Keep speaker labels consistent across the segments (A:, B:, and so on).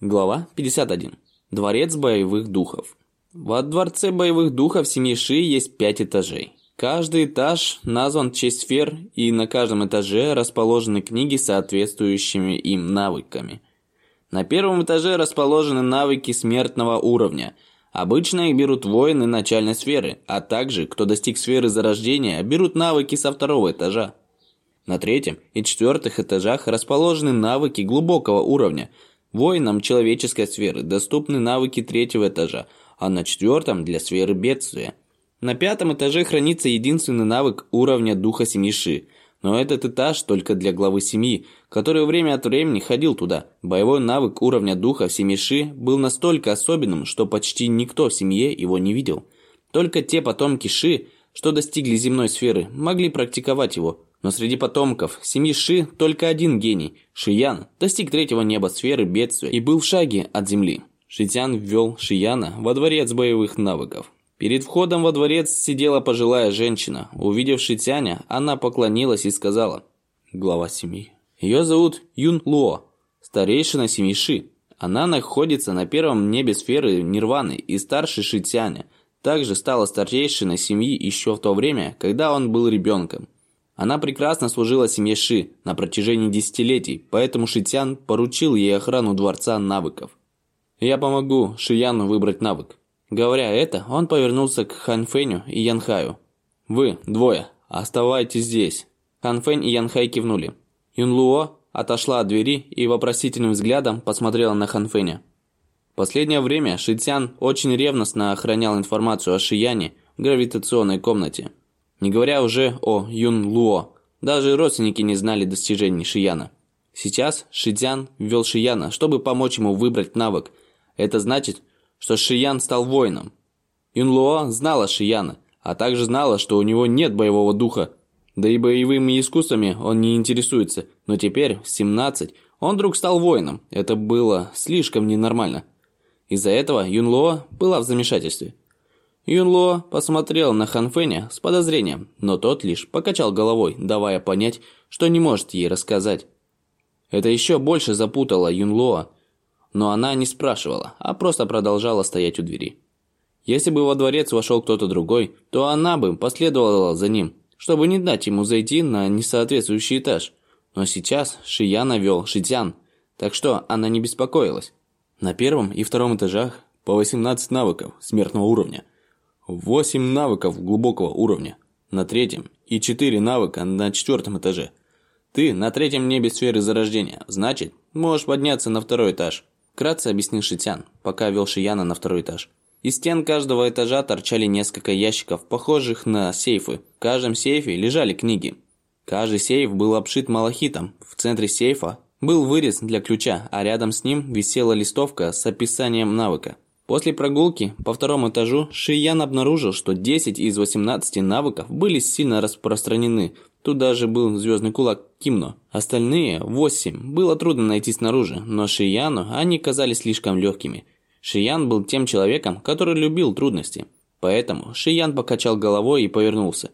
A: Глава 51. Дворец боевых духов. Во дворце боевых духов семьи Ши есть пять этажей. Каждый этаж назван в честь сфер, и на каждом этаже расположены книги с соответствующими им навыками. На первом этаже расположены навыки смертного уровня. Обычно их берут воины начальной сферы, а также, кто достиг сферы зарождения, берут навыки со второго этажа. На третьем и четвертых этажах расположены навыки глубокого уровня – Воинам человеческой сферы доступны навыки третьего этажа, а на четвертом – для сферы бедствия. На пятом этаже хранится единственный навык уровня духа семьи Ши, но этот этаж только для главы семьи, который время от времени ходил туда. Боевой навык уровня духа в семье Ши был настолько особенным, что почти никто в семье его не видел. Только те потомки Ши, что достигли земной сферы, могли практиковать его – но среди потомков семьи Ши только один гений – Шиян достиг третьего неба сферы бедствия и был в шаге от земли. Шитян ввел Шияна во дворец боевых навыков. Перед входом во дворец сидела пожилая женщина. Увидев Шитяня, она поклонилась и сказала «Глава семьи». Ее зовут Юн Луо, старейшина семьи Ши. Она находится на первом небе сферы Нирваны и старше Шитяня. Также стала старейшиной семьи еще в то время, когда он был ребенком. Она прекрасно служила семье Ши на протяжении десятилетий, поэтому Шитян поручил ей охрану дворца навыков. «Я помогу Шияну выбрать навык». Говоря это, он повернулся к Ханфэню и Янхаю. «Вы, двое, оставайтесь здесь». Ханфэнь и Янхай кивнули. Юнлуо отошла от двери и вопросительным взглядом посмотрела на Ханфэня. Последнее время Шитян очень ревностно охранял информацию о Шияне в гравитационной комнате. Не говоря уже о Юн Луо. Даже родственники не знали достижений Шияна. Сейчас Шидзян ввел Шияна, чтобы помочь ему выбрать навык. Это значит, что Шиян стал воином. Юн Луо знала Шияна, а также знала, что у него нет боевого духа. Да и боевыми искусствами он не интересуется. Но теперь, в 17, он вдруг стал воином. Это было слишком ненормально. Из-за этого Юн Луо была в замешательстве. Юнло посмотрел на Ханфэня с подозрением, но тот лишь покачал головой, давая понять, что не может ей рассказать. Это еще больше запутало Юнлоа, но она не спрашивала, а просто продолжала стоять у двери. Если бы во дворец вошел кто-то другой, то она бы последовала за ним, чтобы не дать ему зайти на несоответствующий этаж. Но сейчас Шияна вел Шитян, так что она не беспокоилась. На первом и втором этажах по 18 навыков смертного уровня – 8 навыков глубокого уровня на третьем и 4 навыка на четвертом этаже. Ты на третьем небе сферы зарождения, значит, можешь подняться на второй этаж. Кратко объяснил Шитян, пока вел Шияна на второй этаж. Из стен каждого этажа торчали несколько ящиков, похожих на сейфы. В каждом сейфе лежали книги. Каждый сейф был обшит малахитом. В центре сейфа был вырез для ключа, а рядом с ним висела листовка с описанием навыка. После прогулки по второму этажу Шиян обнаружил, что 10 из 18 навыков были сильно распространены. Тут даже был звездный кулак Кимно. Остальные 8 было трудно найти снаружи, но Шияну они казались слишком легкими. Шиян был тем человеком, который любил трудности. Поэтому Шиян покачал головой и повернулся.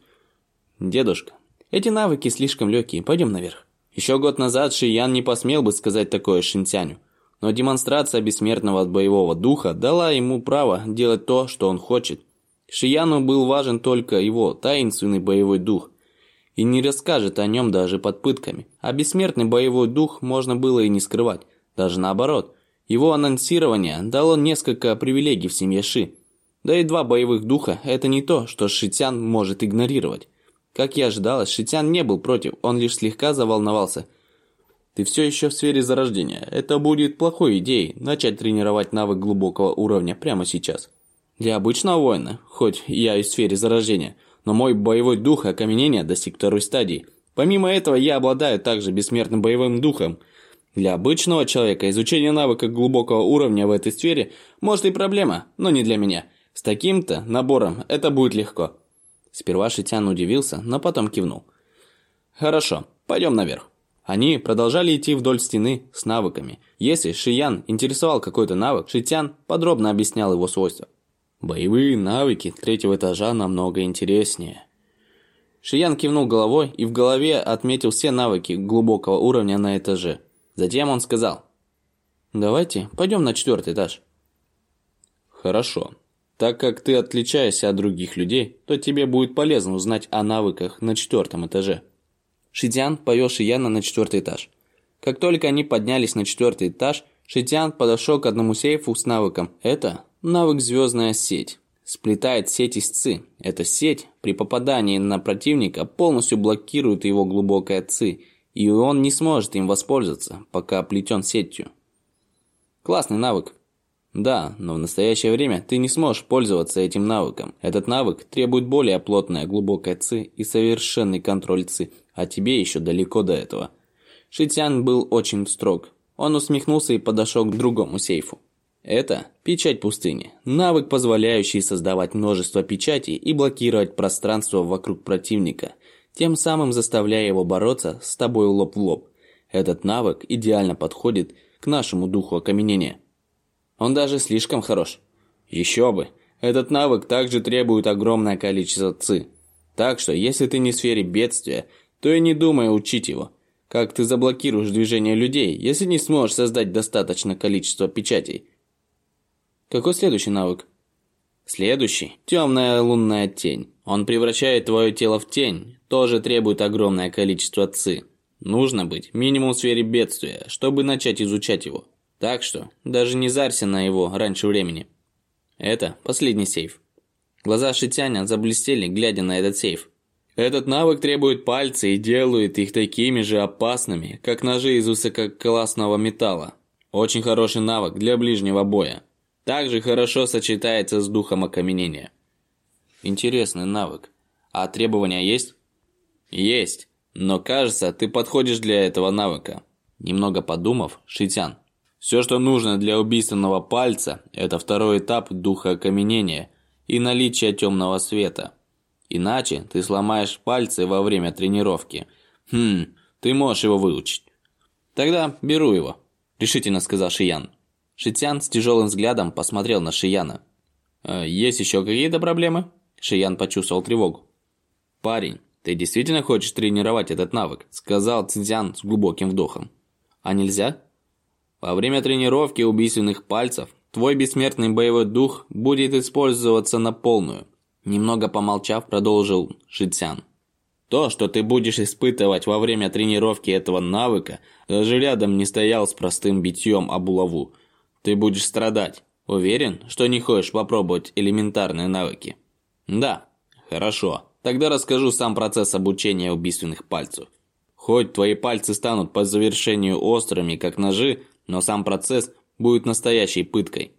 A: «Дедушка, эти навыки слишком легкие, пойдем наверх». Еще год назад Шиян не посмел бы сказать такое Шинтяню но демонстрация бессмертного боевого духа дала ему право делать то, что он хочет. Шияну был важен только его таинственный боевой дух, и не расскажет о нем даже под пытками. А бессмертный боевой дух можно было и не скрывать, даже наоборот. Его анонсирование дало несколько привилегий в семье Ши. Да и два боевых духа – это не то, что Шитян может игнорировать. Как и ожидалось, Шитян не был против, он лишь слегка заволновался – ты все еще в сфере зарождения. Это будет плохой идеей начать тренировать навык глубокого уровня прямо сейчас. Для обычного воина, хоть я и в сфере зарождения, но мой боевой дух окаменения достиг второй стадии. Помимо этого, я обладаю также бессмертным боевым духом. Для обычного человека изучение навыка глубокого уровня в этой сфере может и проблема, но не для меня. С таким-то набором это будет легко. Сперва Шитян удивился, но потом кивнул. Хорошо, пойдем наверх. Они продолжали идти вдоль стены с навыками. Если Шиян интересовал какой-то навык, Шитян подробно объяснял его свойства. Боевые навыки третьего этажа намного интереснее. Шиян кивнул головой и в голове отметил все навыки глубокого уровня на этаже. Затем он сказал. Давайте пойдем на четвертый этаж. Хорошо. Так как ты отличаешься от других людей, то тебе будет полезно узнать о навыках на четвертом этаже. Шитян повел Шияна на четвертый этаж. Как только они поднялись на четвертый этаж, Шитян подошел к одному сейфу с навыком. Это навык «Звездная сеть». Сплетает сеть из ЦИ. Эта сеть при попадании на противника полностью блокирует его глубокое ЦИ, и он не сможет им воспользоваться, пока оплетен сетью. Классный навык. Да, но в настоящее время ты не сможешь пользоваться этим навыком. Этот навык требует более плотное глубокое ЦИ и совершенный контроль ЦИ, а тебе еще далеко до этого. Шитян был очень строг. Он усмехнулся и подошел к другому сейфу. Это печать пустыни. Навык, позволяющий создавать множество печатей и блокировать пространство вокруг противника, тем самым заставляя его бороться с тобой лоб в лоб. Этот навык идеально подходит к нашему духу окаменения. Он даже слишком хорош. Еще бы. Этот навык также требует огромное количество ци. Так что, если ты не в сфере бедствия, то и не думай учить его. Как ты заблокируешь движение людей, если не сможешь создать достаточное количество печатей? Какой следующий навык? Следующий – темная лунная тень. Он превращает твое тело в тень, тоже требует огромное количество ци. Нужно быть минимум в сфере бедствия, чтобы начать изучать его. Так что, даже не зарься на его раньше времени. Это последний сейф. Глаза Шитяня заблестели, глядя на этот сейф. Этот навык требует пальцы и делает их такими же опасными, как ножи из высококлассного металла. Очень хороший навык для ближнего боя. Также хорошо сочетается с духом окаменения. Интересный навык. А требования есть? Есть. Но кажется, ты подходишь для этого навыка. Немного подумав, Шитян все, что нужно для убийственного пальца, это второй этап духа окаменения и наличие темного света. Иначе ты сломаешь пальцы во время тренировки. Хм, ты можешь его выучить. Тогда беру его, решительно сказал Шиян. Шитян с тяжелым взглядом посмотрел на Шияна. «Э, «Есть еще какие-то проблемы?» Шиян почувствовал тревогу. «Парень, ты действительно хочешь тренировать этот навык?» Сказал Цзян с глубоким вдохом. «А нельзя?» Во время тренировки убийственных пальцев твой бессмертный боевой дух будет использоваться на полную. Немного помолчав, продолжил Шицян. То, что ты будешь испытывать во время тренировки этого навыка, даже рядом не стоял с простым битьем об булаву. Ты будешь страдать. Уверен, что не хочешь попробовать элементарные навыки? Да. Хорошо. Тогда расскажу сам процесс обучения убийственных пальцев. Хоть твои пальцы станут по завершению острыми, как ножи, но сам процесс будет настоящей пыткой.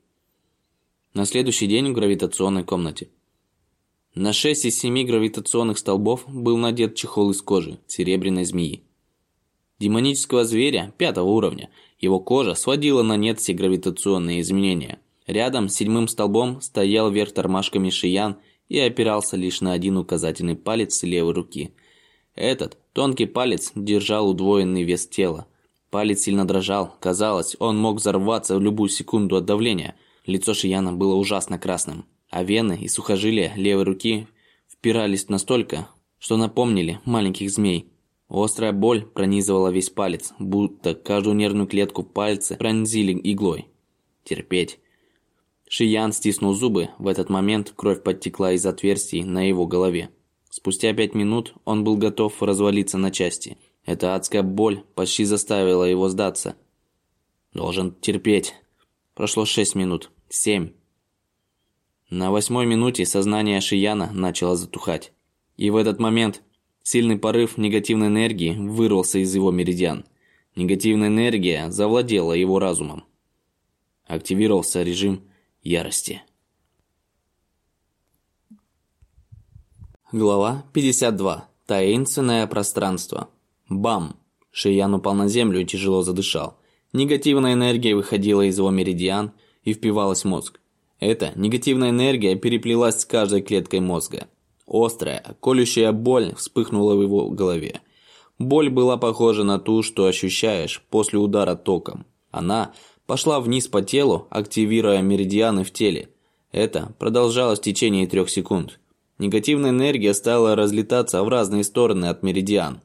A: На следующий день в гравитационной комнате. На 6 из 7 гравитационных столбов был надет чехол из кожи серебряной змеи. Демонического зверя пятого уровня. Его кожа сводила на нет все гравитационные изменения. Рядом с седьмым столбом стоял вверх тормашками Шиян и опирался лишь на один указательный палец левой руки. Этот тонкий палец держал удвоенный вес тела. Палец сильно дрожал. Казалось, он мог взорваться в любую секунду от давления. Лицо Шияна было ужасно красным, а вены и сухожилия левой руки впирались настолько, что напомнили маленьких змей. Острая боль пронизывала весь палец, будто каждую нервную клетку пальца пронзили иглой. Терпеть. Шиян стиснул зубы, в этот момент кровь подтекла из отверстий на его голове. Спустя пять минут он был готов развалиться на части – эта адская боль почти заставила его сдаться. Должен терпеть. Прошло шесть минут. Семь. На восьмой минуте сознание Шияна начало затухать. И в этот момент сильный порыв негативной энергии вырвался из его меридиан. Негативная энергия завладела его разумом. Активировался режим ярости. Глава 52. Таинственное пространство. Бам! Шиян упал на землю и тяжело задышал. Негативная энергия выходила из его меридиан и впивалась в мозг. Эта негативная энергия переплелась с каждой клеткой мозга. Острая, колющая боль вспыхнула в его голове. Боль была похожа на ту, что ощущаешь после удара током. Она пошла вниз по телу, активируя меридианы в теле. Это продолжалось в течение трех секунд. Негативная энергия стала разлетаться в разные стороны от меридиан.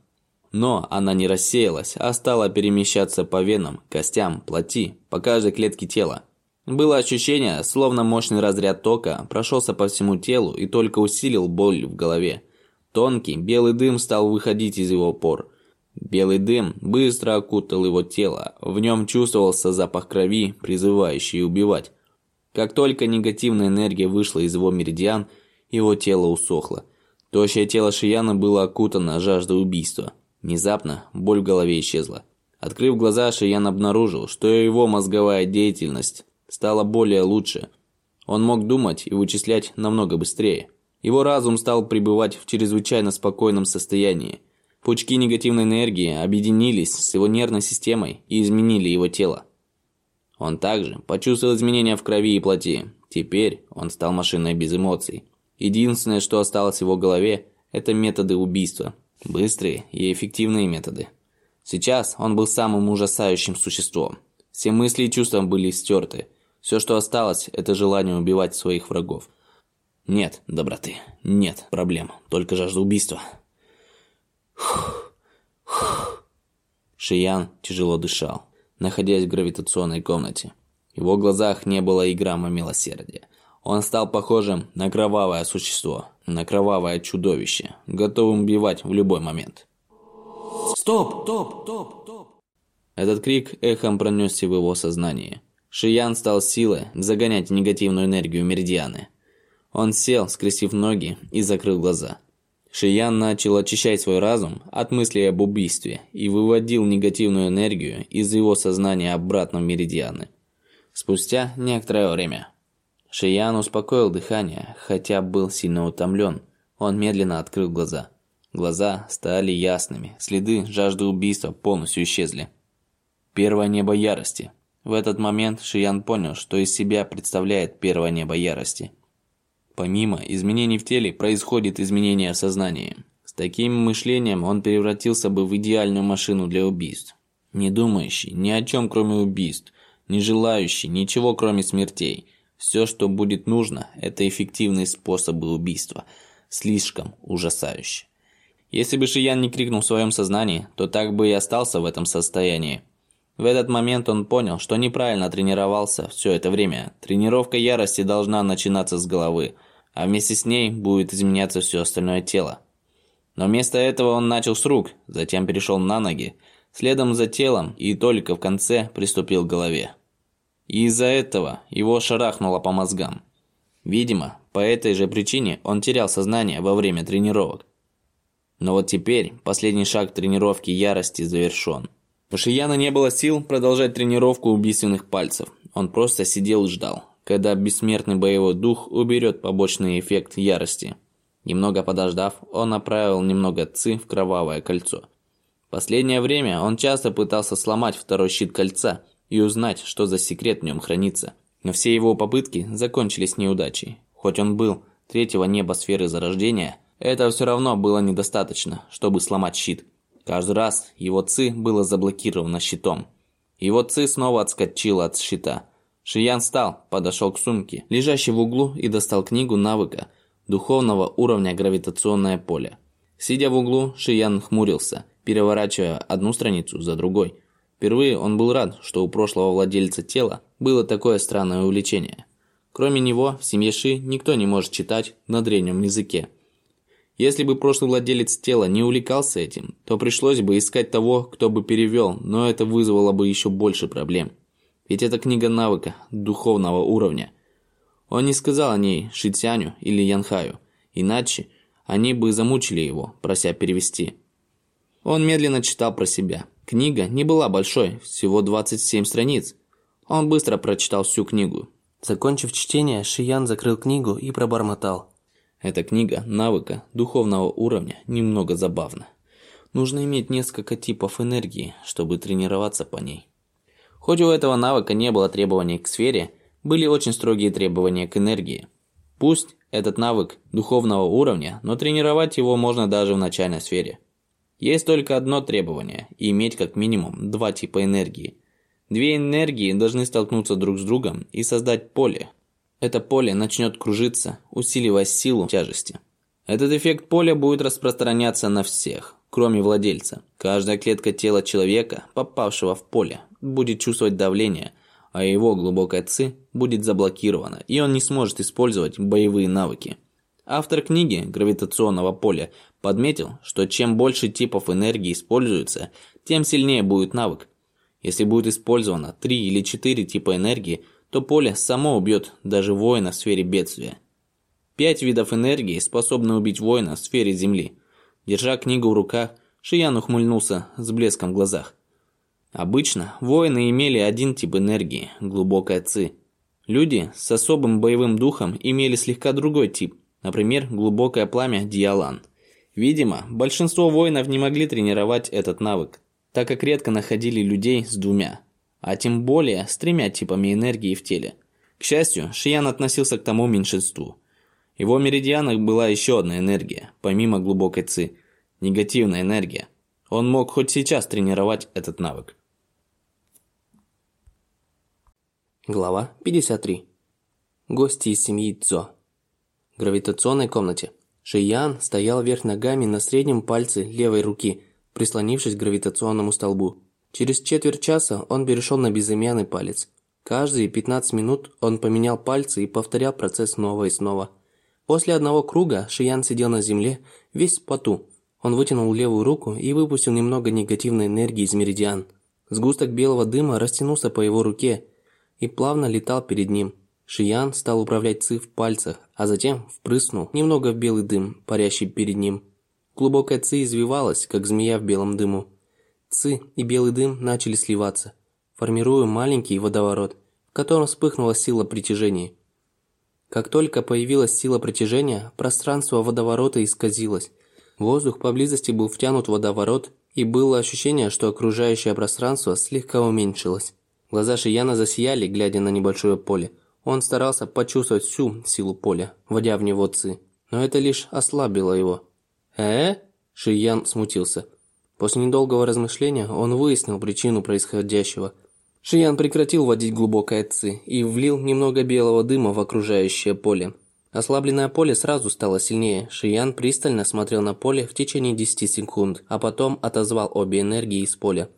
A: Но она не рассеялась, а стала перемещаться по венам, костям, плоти, по каждой клетке тела. Было ощущение, словно мощный разряд тока прошелся по всему телу и только усилил боль в голове. Тонкий белый дым стал выходить из его пор. Белый дым быстро окутал его тело, в нем чувствовался запах крови, призывающий убивать. Как только негативная энергия вышла из его меридиан, его тело усохло. Тощее тело Шияна было окутано жаждой убийства. Внезапно боль в голове исчезла. Открыв глаза, Шиян обнаружил, что его мозговая деятельность стала более лучше. Он мог думать и вычислять намного быстрее. Его разум стал пребывать в чрезвычайно спокойном состоянии. Пучки негативной энергии объединились с его нервной системой и изменили его тело. Он также почувствовал изменения в крови и плоти. Теперь он стал машиной без эмоций. Единственное, что осталось в его голове, это методы убийства. Быстрые и эффективные методы. Сейчас он был самым ужасающим существом. Все мысли и чувства были стерты. Все, что осталось, это желание убивать своих врагов. Нет доброты, нет проблем, только жажда убийства. Шиян тяжело дышал, находясь в гравитационной комнате. В его глазах не было и грамма милосердия. Он стал похожим на кровавое существо, на кровавое чудовище, готовым убивать в любой момент.
B: Стоп, стоп, стоп, стоп.
A: Этот крик эхом пронесся в его сознании. Шиян стал силой загонять негативную энергию меридианы. Он сел, скрестив ноги и закрыл глаза. Шиян начал очищать свой разум от мыслей об убийстве и выводил негативную энергию из его сознания обратно в меридианы. Спустя некоторое время Шиян успокоил дыхание, хотя был сильно утомлен. Он медленно открыл глаза. Глаза стали ясными, следы жажды убийства полностью исчезли. Первое небо ярости. В этот момент Шиян понял, что из себя представляет первое небо ярости. Помимо изменений в теле, происходит изменение в сознании. С таким мышлением он превратился бы в идеальную машину для убийств. Не думающий ни о чем кроме убийств, не желающий ничего кроме смертей – все, что будет нужно, это эффективные способы убийства. Слишком ужасающе. Если бы Шиян не крикнул в своем сознании, то так бы и остался в этом состоянии. В этот момент он понял, что неправильно тренировался все это время. Тренировка ярости должна начинаться с головы, а вместе с ней будет изменяться все остальное тело. Но вместо этого он начал с рук, затем перешел на ноги, следом за телом и только в конце приступил к голове. И из-за этого его шарахнуло по мозгам. Видимо, по этой же причине он терял сознание во время тренировок. Но вот теперь последний шаг тренировки ярости завершен. У Шияна не было сил продолжать тренировку убийственных пальцев. Он просто сидел и ждал, когда бессмертный боевой дух уберет побочный эффект ярости. Немного подождав, он направил немного ци в кровавое кольцо. Последнее время он часто пытался сломать второй щит кольца, и узнать, что за секрет в нем хранится. Но все его попытки закончились неудачей. Хоть он был третьего неба сферы зарождения, это все равно было недостаточно, чтобы сломать щит. Каждый раз его ци было заблокировано щитом. Его ци снова отскочила от щита. Шиян встал, подошел к сумке, лежащей в углу, и достал книгу навыка духовного уровня гравитационное поле. Сидя в углу, Шиян хмурился, переворачивая одну страницу за другой – Впервые он был рад, что у прошлого владельца тела было такое странное увлечение. Кроме него, в семье Ши никто не может читать на древнем языке. Если бы прошлый владелец тела не увлекался этим, то пришлось бы искать того, кто бы перевел, но это вызвало бы еще больше проблем. Ведь это книга навыка, духовного уровня. Он не сказал о ней Шитяню или Янхаю, иначе они бы замучили его, прося перевести. Он медленно читал про себя. Книга не была большой, всего 27 страниц. Он быстро прочитал всю книгу. Закончив чтение, Шиян закрыл книгу и пробормотал. Эта книга навыка духовного уровня немного забавна. Нужно иметь несколько типов энергии, чтобы тренироваться по ней. Хоть у этого навыка не было требований к сфере, были очень строгие требования к энергии. Пусть этот навык духовного уровня, но тренировать его можно даже в начальной сфере. Есть только одно требование – иметь как минимум два типа энергии. Две энергии должны столкнуться друг с другом и создать поле. Это поле начнет кружиться, усиливая силу тяжести. Этот эффект поля будет распространяться на всех. кроме владельца. Каждая клетка тела человека, попавшего в поле, будет чувствовать давление, а его глубокая ци будет заблокирована, и он не сможет использовать боевые навыки. Автор книги «Гравитационного поля» подметил, что чем больше типов энергии используется, тем сильнее будет навык. Если будет использовано 3 или 4 типа энергии, то поле само убьет даже воина в сфере бедствия. Пять видов энергии способны убить воина в сфере Земли. Держа книгу в руках, Шиян ухмыльнулся с блеском в глазах. Обычно воины имели один тип энергии – глубокая ци. Люди с особым боевым духом имели слегка другой тип, например, глубокое пламя Диалан. Видимо, большинство воинов не могли тренировать этот навык, так как редко находили людей с двумя, а тем более с тремя типами энергии в теле. К счастью, Шиян относился к тому меньшинству. В его меридианах была еще одна энергия, помимо глубокой ци – негативная энергия. Он мог хоть сейчас тренировать этот навык.
C: Глава 53. Гости из семьи Цзо. В гравитационной комнате. Шиян стоял вверх ногами на среднем пальце левой руки, прислонившись к гравитационному столбу. Через четверть часа он перешел на безымянный палец. Каждые 15 минут он поменял пальцы и повторял процесс снова и снова. После одного круга Шиян сидел на земле, весь в поту. Он вытянул левую руку и выпустил немного негативной энергии из меридиан. Сгусток белого дыма растянулся по его руке и плавно летал перед ним. Шиян стал управлять ци в пальцах, а затем впрыснул немного в белый дым, парящий перед ним. Глубокая ци извивалась, как змея в белом дыму. Ци и белый дым начали сливаться, формируя маленький водоворот, в котором вспыхнула сила притяжения. Как только появилась сила притяжения, пространство водоворота исказилось. Воздух поблизости был втянут в водоворот, и было ощущение, что окружающее пространство слегка уменьшилось. Глаза Шияна засияли, глядя на небольшое поле. Он старался почувствовать всю силу поля, вводя в него ци, но это лишь ослабило его. «Э?» – Шиян смутился. После недолгого размышления он выяснил причину происходящего. Шиян прекратил водить глубокое ци и влил немного белого дыма в окружающее поле. Ослабленное поле сразу стало сильнее. Шиян пристально смотрел на поле в течение 10 секунд, а потом отозвал обе энергии из поля.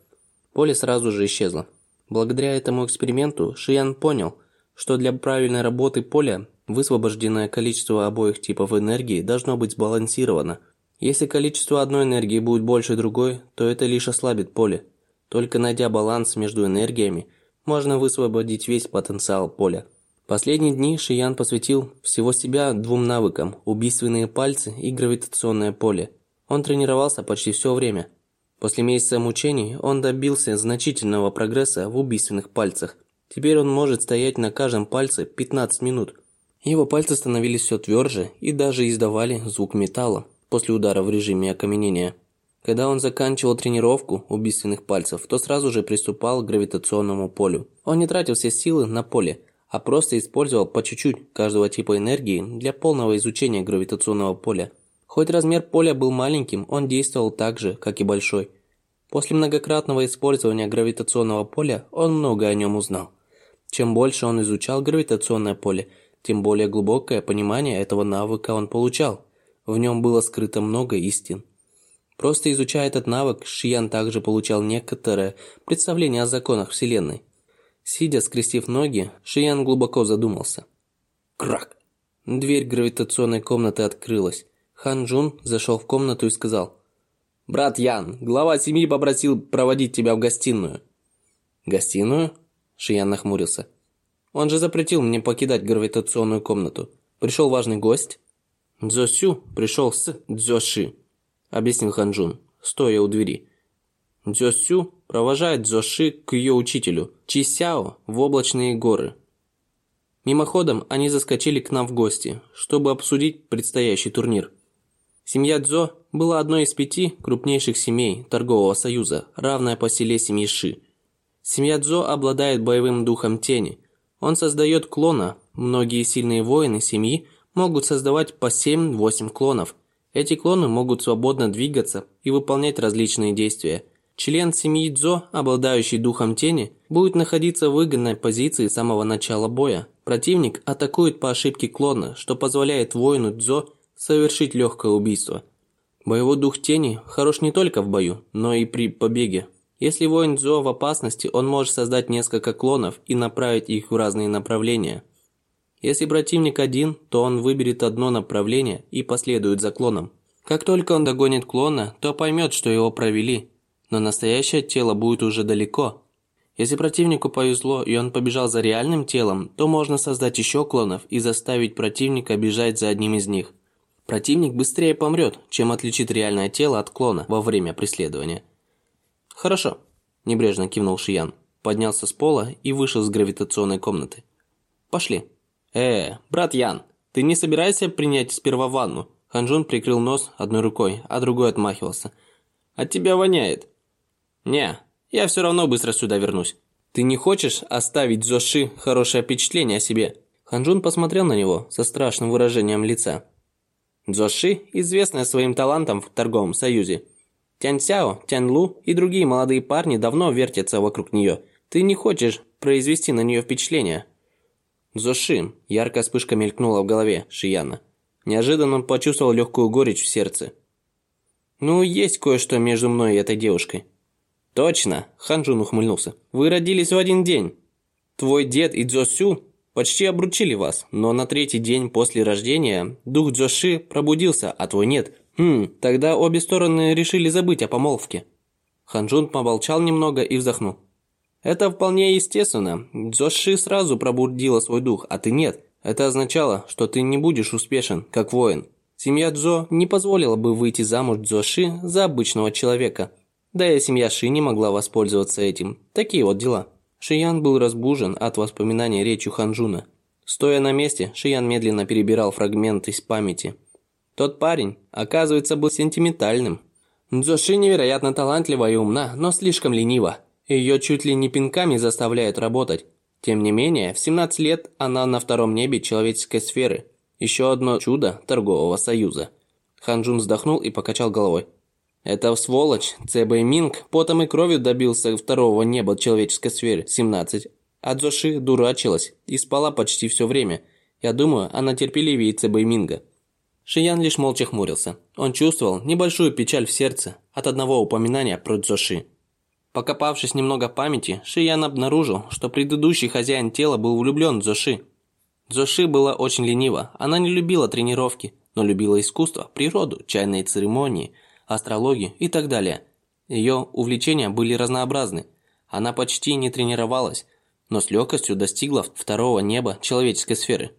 C: Поле сразу же исчезло. Благодаря этому эксперименту Шиян понял, что для правильной работы поля высвобожденное количество обоих типов энергии должно быть сбалансировано. Если количество одной энергии будет больше другой, то это лишь ослабит поле. Только найдя баланс между энергиями, можно высвободить весь потенциал поля. Последние дни Шиян посвятил всего себя двум навыкам – убийственные пальцы и гравитационное поле. Он тренировался почти все время. После месяца мучений он добился значительного прогресса в убийственных пальцах. Теперь он может стоять на каждом пальце 15 минут. Его пальцы становились все тверже и даже издавали звук металла после удара в режиме окаменения. Когда он заканчивал тренировку убийственных пальцев, то сразу же приступал к гравитационному полю. Он не тратил все силы на поле, а просто использовал по чуть-чуть каждого типа энергии для полного изучения гравитационного поля. Хоть размер поля был маленьким, он действовал так же, как и большой. После многократного использования гравитационного поля он много о нем узнал. Чем больше он изучал гравитационное поле, тем более глубокое понимание этого навыка он получал. В нем было скрыто много истин. Просто изучая этот навык, Шиян также получал некоторое представление о законах Вселенной. Сидя, скрестив ноги, Шиян глубоко задумался. Крак! Дверь гравитационной комнаты открылась. Хан Джун зашел в комнату и сказал. «Брат Ян, глава семьи попросил проводить тебя в гостиную». «Гостиную?» Шиян нахмурился. «Он же запретил мне покидать гравитационную комнату. Пришел важный гость?» «Дзосю пришел с Дзоши», – объяснил Ханжун, стоя у двери. Дзосю провожает Дзоши к ее учителю, Чисяо, в облачные горы. Мимоходом они заскочили к нам в гости, чтобы обсудить предстоящий турнир. Семья Дзо была одной из пяти крупнейших семей торгового союза, равная по селе семьи Ши – Семья Дзо обладает боевым духом тени. Он создает клона. Многие сильные воины семьи могут создавать по 7-8 клонов. Эти клоны могут свободно двигаться и выполнять различные действия. Член семьи Дзо, обладающий духом тени, будет находиться в выгодной позиции с самого начала боя. Противник атакует по ошибке клона, что позволяет воину Дзо совершить легкое убийство. Боевой дух тени хорош не только в бою, но и при побеге. Если воин Дзо в опасности, он может создать несколько клонов и направить их в разные направления. Если противник один, то он выберет одно направление и последует за клоном. Как только он догонит клона, то поймет, что его провели, но настоящее тело будет уже далеко. Если противнику повезло и он побежал за реальным телом, то можно создать еще клонов и заставить противника бежать за одним из них. Противник быстрее помрет, чем отличит реальное тело от клона во время преследования. «Хорошо», – небрежно кивнул Шиян, поднялся с пола и вышел из гравитационной комнаты. «Пошли». «Э, брат Ян, ты не собираешься принять сперва ванну?» Ханжун прикрыл нос одной рукой, а другой отмахивался. «От тебя воняет». «Не, я все равно быстро сюда вернусь. Ты не хочешь оставить Зоши хорошее впечатление о себе?» Ханжун посмотрел на него со страшным выражением лица. Зоши, известная своим талантом в торговом союзе. Тянь Сяо, Тянь Лу и другие молодые парни давно вертятся вокруг нее. Ты не хочешь произвести на нее впечатление?» «Зоши», яркая вспышка мелькнула в голове Шияна. Неожиданно он почувствовал легкую горечь в сердце. «Ну, есть кое-что между мной и этой девушкой». «Точно!» – Ханжун ухмыльнулся. «Вы родились в один день. Твой дед и Дзосю почти обручили вас, но на третий день после рождения дух Дзоши пробудился, а твой нет. Хм, тогда обе стороны решили забыть о помолвке». Ханжун помолчал немного и вздохнул. «Это вполне естественно. Дзоши сразу пробудила свой дух, а ты нет. Это означало, что ты не будешь успешен, как воин. Семья Дзо не позволила бы выйти замуж Дзо за обычного человека. Да и семья Ши не могла воспользоваться этим. Такие вот дела. Шиян был разбужен от воспоминания речи Ханжуна. Стоя на месте, Шиян медленно перебирал фрагменты из памяти. Тот парень, оказывается, был сентиментальным. Дзоши невероятно талантлива и умна, но слишком ленива. Ее чуть ли не пинками заставляют работать. Тем не менее, в 17 лет она на втором небе человеческой сферы. Еще одно чудо торгового союза. Ханжун вздохнул и покачал головой. Это сволочь, Цебэй Минг, потом и кровью добился второго неба человеческой сферы, 17. А Дзоши дурачилась и спала почти все время. Я думаю, она терпеливее Цебэй Минга. Шиян лишь молча хмурился. Он чувствовал небольшую печаль в сердце от одного упоминания про Дзоши. Покопавшись немного памяти, Шиян обнаружил, что предыдущий хозяин тела был влюблен в Зоши. Зоши была очень ленива, она не любила тренировки, но любила искусство, природу, чайные церемонии, астрологию и так далее. Ее увлечения были разнообразны. Она почти не тренировалась, но с легкостью достигла второго неба человеческой сферы.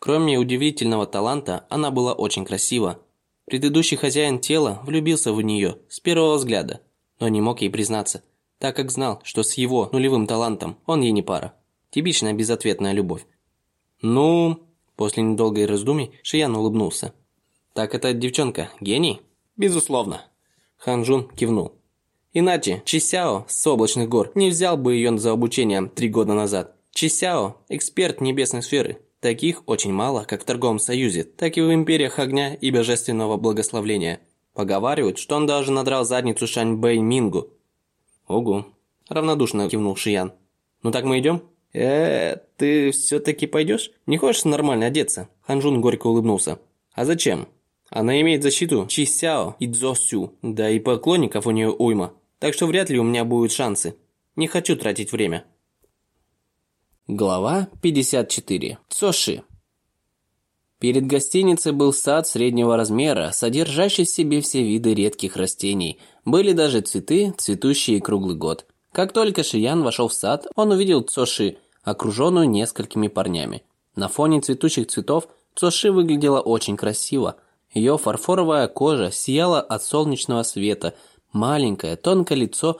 C: Кроме удивительного таланта, она была очень красива. Предыдущий хозяин тела влюбился в нее с первого взгляда – но не мог ей признаться, так как знал, что с его нулевым талантом он ей не пара. Типичная безответная любовь. «Ну...» После недолгой раздумий Шиян улыбнулся. «Так эта девчонка гений?» «Безусловно». Ханжун кивнул. Иначе Чисяо с облачных гор не взял бы ее за обучение три года назад. Чисяо – эксперт небесной сферы. Таких очень мало, как в торговом союзе, так и в империях огня и божественного благословления – Поговаривают, что он даже надрал задницу Шаньбэй Мингу. Ого. Равнодушно кивнул Шиян. Ну так мы идем? Э, ты все-таки пойдешь? Не хочешь нормально одеться? Ханжун горько улыбнулся. А зачем? Она имеет защиту Чи Сяо и Цзо Сю, да и поклонников у нее уйма. Так что вряд ли у меня будут шансы. Не хочу тратить время. Глава 54. Цоши. Перед гостиницей был сад среднего размера, содержащий в себе все виды редких растений. Были даже цветы, цветущие круглый год. Как только Шиян вошел в сад, он увидел Цоши, окруженную несколькими парнями. На фоне цветущих цветов Цоши выглядела очень красиво. Ее фарфоровая кожа сияла от солнечного света. Маленькое, тонкое лицо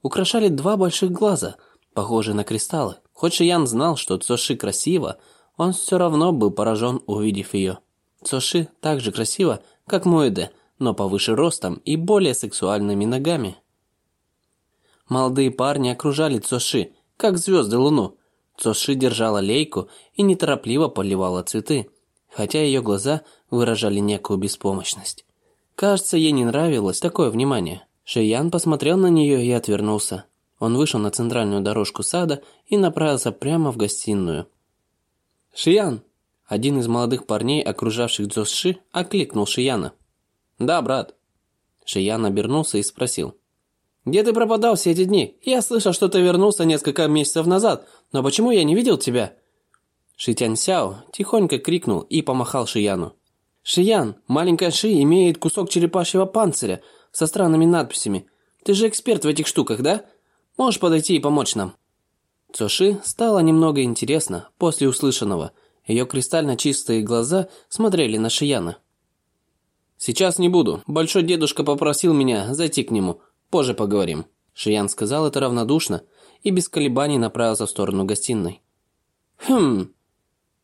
C: украшали два больших глаза, похожие на кристаллы. Хоть Шиян знал, что Цоши красиво, он все равно был поражен, увидев ее. Цоши так же красиво, как Моэде, но повыше ростом и более сексуальными ногами. Молодые парни окружали Цоши, как звезды луну. Цоши держала лейку и неторопливо поливала цветы, хотя ее глаза выражали некую беспомощность. Кажется, ей не нравилось такое внимание. Шиян посмотрел на нее и отвернулся. Он вышел на центральную дорожку сада и направился прямо в гостиную. «Шиян!» Один из молодых парней, окружавших Дзосши, окликнул Шияна. «Да, брат». Шиян обернулся и спросил. «Где ты пропадал все эти дни? Я слышал, что ты вернулся несколько месяцев назад, но почему я не видел тебя?» Шитянь Сяо тихонько крикнул и помахал Шияну. «Шиян, маленькая Ши имеет кусок черепашьего панциря со странными надписями. Ты же эксперт в этих штуках, да? Можешь подойти и помочь нам?» Цоши стало немного интересно после услышанного. Ее кристально чистые глаза смотрели на Шияна. «Сейчас не буду. Большой дедушка попросил меня зайти к нему. Позже поговорим». Шиян сказал это равнодушно и без колебаний направился в сторону гостиной. «Хм...»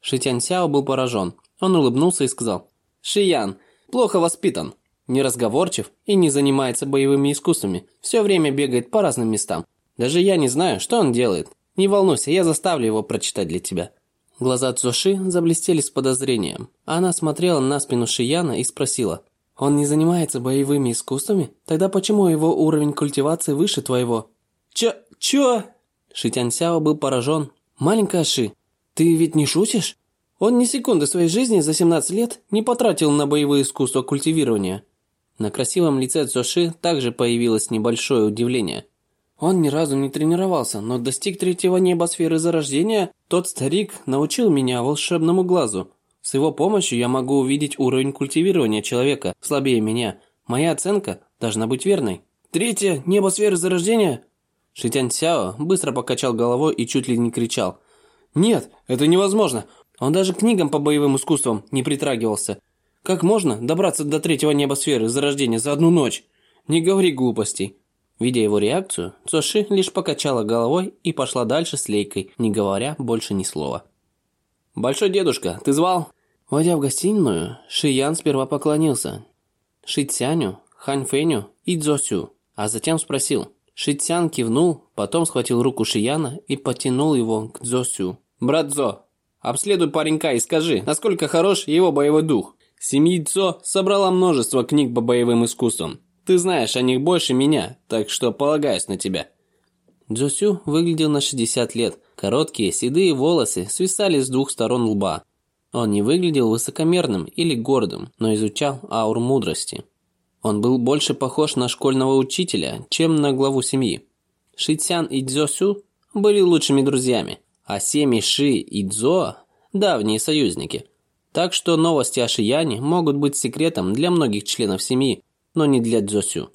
C: Шитянь Сяо был поражен. Он улыбнулся и сказал. «Шиян, плохо воспитан, неразговорчив и не занимается боевыми искусствами. Все время бегает по разным местам. Даже я не знаю, что он делает. Не волнуйся, я заставлю его прочитать для тебя». Глаза Цзоши заблестели с подозрением. Она смотрела на спину Шияна и спросила. «Он не занимается боевыми искусствами? Тогда почему его уровень культивации выше твоего?» «Чё? Чё?» Шитянь Сяо был поражен. «Маленькая Ши, ты ведь не шутишь? Он ни секунды своей жизни за 17 лет не потратил на боевые искусства культивирования». На красивом лице Цзоши также появилось небольшое удивление – он ни разу не тренировался, но достиг третьего неба сферы зарождения. Тот старик научил меня волшебному глазу. С его помощью я могу увидеть уровень культивирования человека, слабее меня. Моя оценка должна быть верной. Третье небо сферы зарождения? Шитянь Сяо быстро покачал головой и чуть ли не кричал. Нет, это невозможно. Он даже книгам по боевым искусствам не притрагивался. Как можно добраться до третьего неба сферы зарождения за одну ночь? Не говори глупостей. Видя его реакцию, Цоши лишь покачала головой и пошла дальше с Лейкой, не говоря больше ни слова. «Большой дедушка, ты звал?» Войдя в гостиную, Шиян сперва поклонился. Шицяню, Ханьфэню и Цзосю, а затем спросил. Шицян кивнул, потом схватил руку Шияна и потянул его к Цзосю. «Брат Цзо, обследуй паренька и скажи, насколько хорош его боевой дух. Семьи Цзо собрала множество книг по боевым искусствам. Ты знаешь о них больше меня, так что полагаюсь на тебя». Джосю выглядел на 60 лет. Короткие, седые волосы свисали с двух сторон лба. Он не выглядел высокомерным или гордым, но изучал ауру мудрости. Он был больше похож на школьного учителя, чем на главу семьи. Шицян и Дзосю были лучшими друзьями, а семьи Ши и Дзо – давние союзники. Так что новости о Шияне могут быть секретом для многих членов семьи, но не для Дзосю.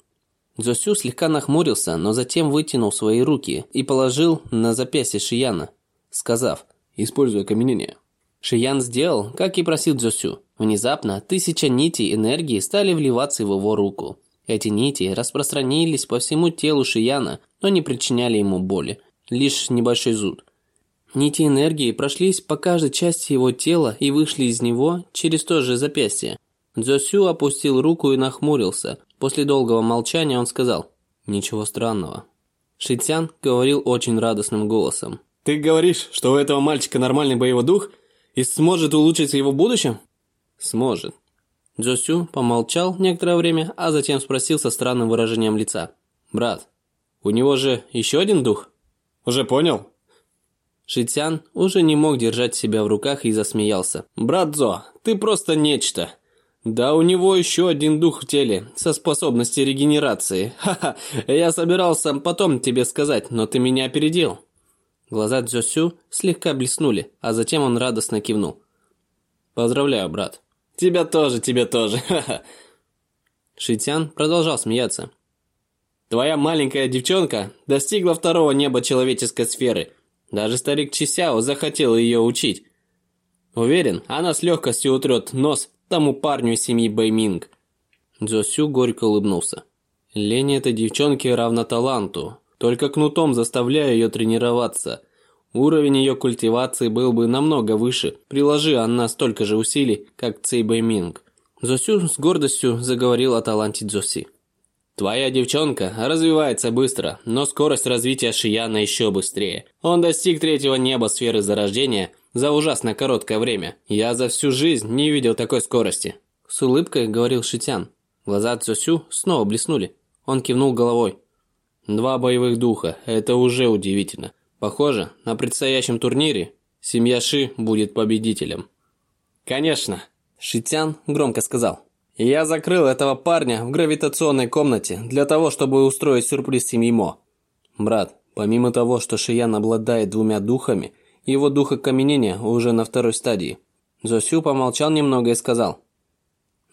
C: Дзосю слегка нахмурился, но затем вытянул свои руки и положил на запястье Шияна, сказав «Используй окаменение». Шиян сделал, как и просил Дзосю. Внезапно тысяча нитей энергии стали вливаться в его руку. Эти нити распространились по всему телу Шияна, но не причиняли ему боли, лишь небольшой зуд. Нити энергии прошлись по каждой части его тела и вышли из него через то же запястье. Дзосю опустил руку и нахмурился. После долгого молчания он сказал «Ничего странного». Шитян говорил очень радостным голосом. «Ты говоришь, что у этого мальчика нормальный боевой дух и сможет улучшить его в будущем?» «Сможет». Дзосю помолчал некоторое время, а затем спросил со странным выражением лица. «Брат, у него же еще один дух?» «Уже понял?» Шитян уже не мог держать себя в руках и засмеялся. «Брат Зо, ты просто нечто!» Да у него еще один дух в теле, со способностью регенерации. Ха-ха, я собирался потом тебе сказать, но ты меня опередил. Глаза Дзюсю слегка блеснули, а затем он радостно кивнул. Поздравляю, брат. Тебя тоже, тебе тоже. Ха-ха. Шитян продолжал смеяться. Твоя маленькая девчонка достигла второго неба человеческой сферы. Даже старик Чисяо захотел ее учить. Уверен, она с легкостью утрет нос тому парню из семьи Бэйминг. Дзо Сю горько улыбнулся. Лень этой девчонки равна таланту, только кнутом заставляю ее тренироваться. Уровень ее культивации был бы намного выше, приложи она столько же усилий, как Цей Бэйминг. Дзо Сю с гордостью заговорил о таланте Дзо Ши. Твоя девчонка развивается быстро, но скорость развития Шияна еще быстрее. Он достиг третьего неба сферы зарождения – за ужасно короткое время. Я за всю жизнь не видел такой скорости. С улыбкой говорил Шитян. Глаза Цосю снова блеснули. Он кивнул головой. Два боевых духа – это уже удивительно. Похоже, на предстоящем турнире семья Ши будет победителем. Конечно, Шитян громко сказал. Я закрыл этого парня в гравитационной комнате для того, чтобы устроить сюрприз семьи Мо. Брат, помимо того, что Шиян обладает двумя духами, его дух окаменения уже на второй стадии. Зосю помолчал немного и сказал.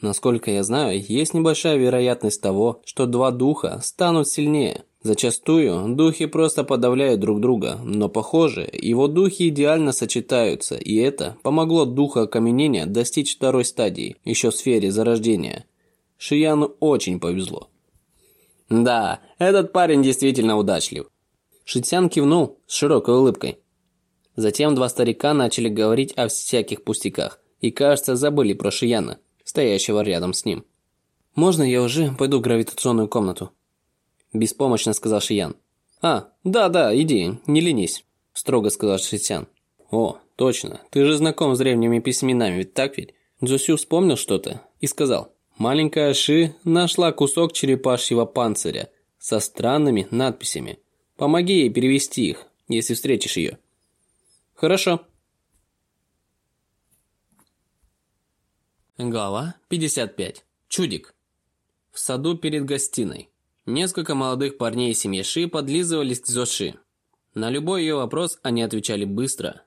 C: Насколько я знаю, есть небольшая вероятность того, что два духа станут сильнее. Зачастую духи просто подавляют друг друга, но похоже, его духи идеально сочетаются, и это помогло духу окаменения достичь второй стадии, еще в сфере зарождения. Шияну очень повезло. Да, этот парень действительно удачлив. Шитян кивнул с широкой улыбкой. Затем два старика начали говорить о всяких пустяках и, кажется, забыли про Шияна, стоящего рядом с ним. «Можно я уже пойду в гравитационную комнату?» Беспомощно сказал Шиян. «А, да-да, иди, не ленись», строго сказал Шитян. «О, точно, ты же знаком с древними письменами, ведь так ведь?» Дзусю вспомнил что-то и сказал. «Маленькая Ши нашла кусок черепашьего панциря со странными надписями. Помоги ей перевести их, если встретишь ее». «Хорошо». Глава 55. Чудик. В саду перед гостиной. Несколько молодых парней семьи Ши подлизывались к Зоши. На любой ее вопрос они отвечали быстро.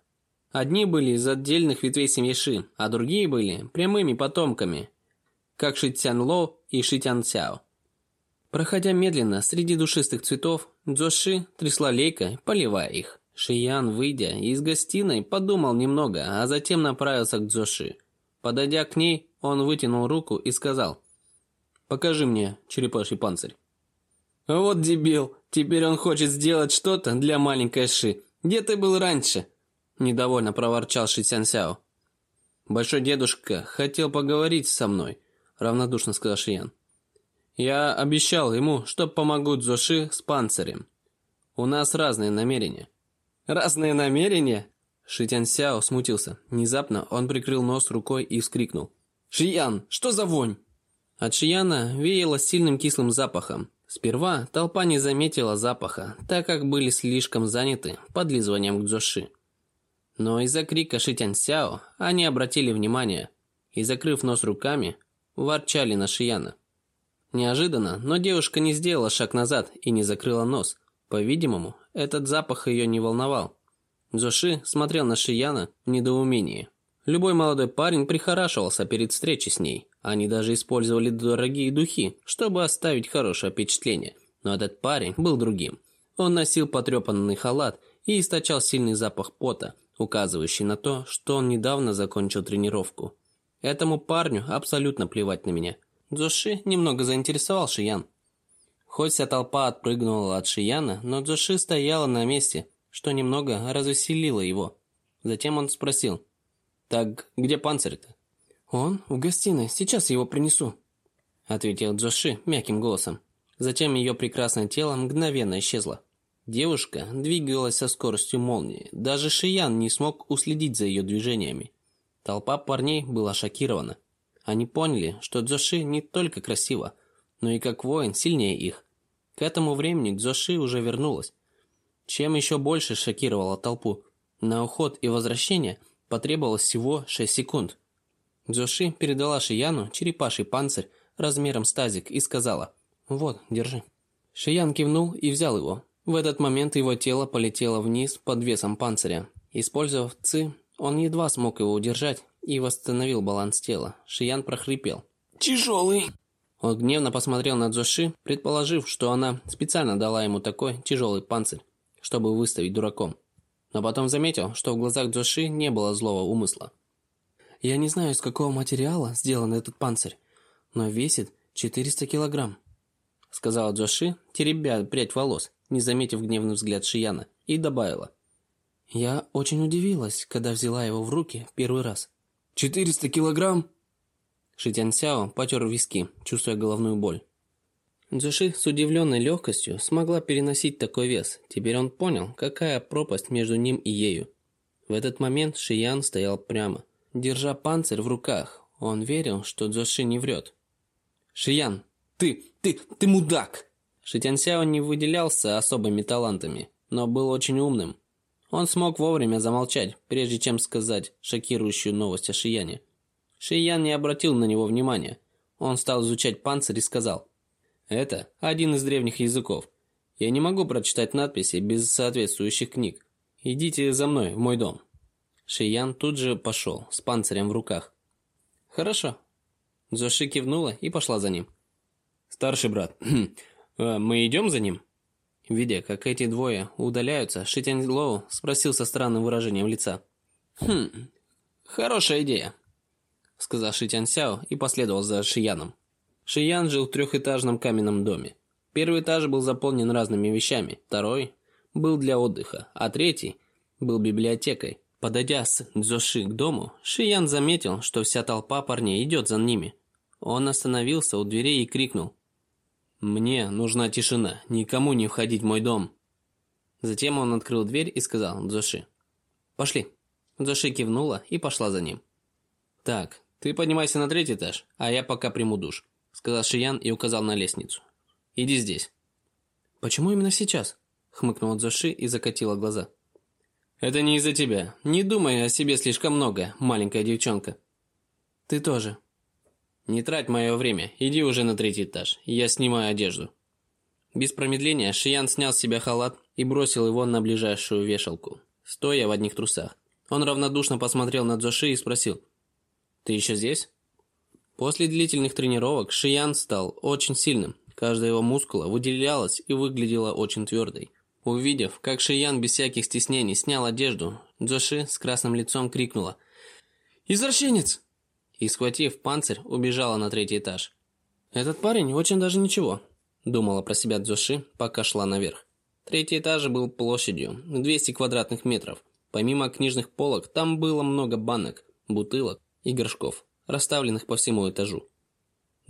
C: Одни были из отдельных ветвей семьи Ши, а другие были прямыми потомками, как Ши Цян Ло и Ши Тян Цяо. Проходя медленно среди душистых цветов, Дзоши трясла лейкой, поливая их. Шиян, выйдя из гостиной, подумал немного, а затем направился к Дзоши. Подойдя к ней, он вытянул руку и сказал, «Покажи мне черепаший панцирь». «Вот дебил, теперь он хочет сделать что-то для маленькой Ши. Где ты был раньше?» Недовольно проворчал Ши Сянсяо. «Большой дедушка хотел поговорить со мной», равнодушно сказал Шиян. «Я обещал ему, что помогу Дзоши с панцирем. У нас разные намерения». «Разные намерения?» Ши Тянсяо смутился. Внезапно он прикрыл нос рукой и вскрикнул. «Шиян, что за вонь?» От Шияна веяло сильным кислым запахом. Сперва толпа не заметила запаха, так как были слишком заняты подлизыванием к Дзоши. Но из-за крика Шитян Сяо они обратили внимание и, закрыв нос руками, ворчали на Шияна. Неожиданно, но девушка не сделала шаг назад и не закрыла нос. По-видимому, этот запах ее не волновал. Дзоши смотрел на Шияна в недоумении. Любой молодой парень прихорашивался перед встречей с ней. Они даже использовали дорогие духи, чтобы оставить хорошее впечатление. Но этот парень был другим. Он носил потрепанный халат и источал сильный запах пота, указывающий на то, что он недавно закончил тренировку. Этому парню абсолютно плевать на меня. Дзоши немного заинтересовал Шиян. Хоть вся толпа отпрыгнула от Шияна, но Дзоши стояла на месте, что немного развеселило его. Затем он спросил – «Так где панцирь-то?» «Он в гостиной, сейчас его принесу», – ответил Джоши мягким голосом. Затем ее прекрасное тело мгновенно исчезло. Девушка двигалась со скоростью молнии. Даже Шиян не смог уследить за ее движениями. Толпа парней была шокирована. Они поняли, что Джоши не только красива, но и как воин сильнее их. К этому времени Джоши уже вернулась. Чем еще больше шокировала толпу. На уход и возвращение – Потребовалось всего 6 секунд. Дзоши передала Шияну черепаший панцирь размером с тазик и сказала «Вот, держи». Шиян кивнул и взял его. В этот момент его тело полетело вниз под весом панциря. Использовав ци, он едва смог его удержать и восстановил баланс тела. Шиян прохрипел. «Тяжелый!» Он гневно посмотрел на Дзоши, предположив, что она специально дала ему такой тяжелый панцирь, чтобы выставить дураком но потом заметил, что в глазах Джоши не было злого умысла. «Я не знаю, из какого материала сделан этот панцирь, но весит 400 килограмм», сказала Джоши, теребя прядь волос, не заметив гневный взгляд Шияна, и добавила. «Я очень удивилась, когда взяла его в руки первый раз». «400 килограмм?» Шитян Сяо потер виски, чувствуя головную боль. Джоши с удивленной легкостью смогла переносить такой вес. Теперь он понял, какая пропасть между ним и ею. В этот момент Шиян стоял прямо. Держа панцирь в руках, он верил, что Джоши не врет. «Шиян, ты, ты, ты мудак!» Шитян Сяо не выделялся особыми талантами, но был очень умным. Он смог вовремя замолчать, прежде чем сказать шокирующую новость о Шияне. Шиян не обратил на него внимания. Он стал изучать панцирь и сказал. «Это один из древних языков. Я не могу прочитать надписи без соответствующих книг. Идите за мной в мой дом». Шиян тут же пошел, с панцирем в руках. «Хорошо». Зоши кивнула и пошла за ним. «Старший брат, э, мы идем за ним?» Видя, как эти двое удаляются, Шитянь Лоу спросил со странным выражением лица. «Хм, хорошая идея», — сказал Шитянь Сяо и последовал за Шияном. Шиян жил в трехэтажном каменном доме. Первый этаж был заполнен разными вещами, второй был для отдыха, а третий был библиотекой. Подойдя с Дзоши к дому, Шиян заметил, что вся толпа парней идет за ними. Он остановился у дверей и крикнул. «Мне нужна тишина, никому не входить в мой дом». Затем он открыл дверь и сказал Дзоши. «Пошли». Дзоши кивнула и пошла за ним. «Так, ты поднимайся на третий этаж, а я пока приму душ», сказал Шиян и указал на лестницу. «Иди здесь». «Почему именно сейчас?» хмыкнула Дзоши и закатила глаза. «Это не из-за тебя. Не думай о себе слишком много, маленькая девчонка». «Ты тоже». «Не трать мое время. Иди уже на третий этаж. Я снимаю одежду». Без промедления Шиян снял с себя халат и бросил его на ближайшую вешалку, стоя в одних трусах. Он равнодушно посмотрел на Дзоши и спросил, «Ты еще здесь?» После длительных тренировок Шиян стал очень сильным. Каждая его мускула выделялась и выглядела очень твердой. Увидев, как Шиян без всяких стеснений снял одежду, Джоши с красным лицом крикнула «Извращенец!» и, схватив панцирь, убежала на третий этаж. «Этот парень очень даже ничего», – думала про себя Джоши, пока шла наверх. Третий этаж был площадью 200 квадратных метров. Помимо книжных полок, там было много банок, бутылок и горшков, расставленных по всему этажу.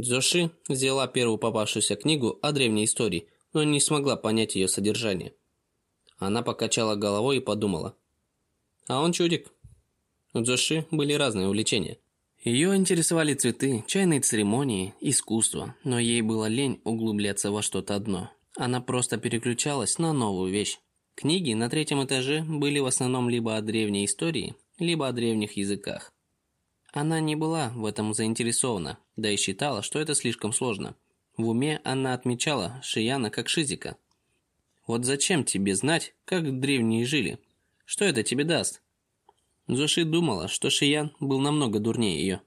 C: Джоши взяла первую попавшуюся книгу о древней истории, но не смогла понять ее содержание. Она покачала головой и подумала. А он чудик. У Джоши были разные увлечения. Ее интересовали цветы, чайные церемонии, искусство, но ей было лень углубляться во что-то одно. Она просто переключалась на новую вещь. Книги на третьем этаже были в основном либо о древней истории, либо о древних языках. Она не была в этом заинтересована, да и считала, что это слишком сложно. В уме она отмечала Шияна как Шизика – вот зачем тебе знать, как древние жили? Что это тебе даст? Зоши думала, что Шиян был намного дурнее ее.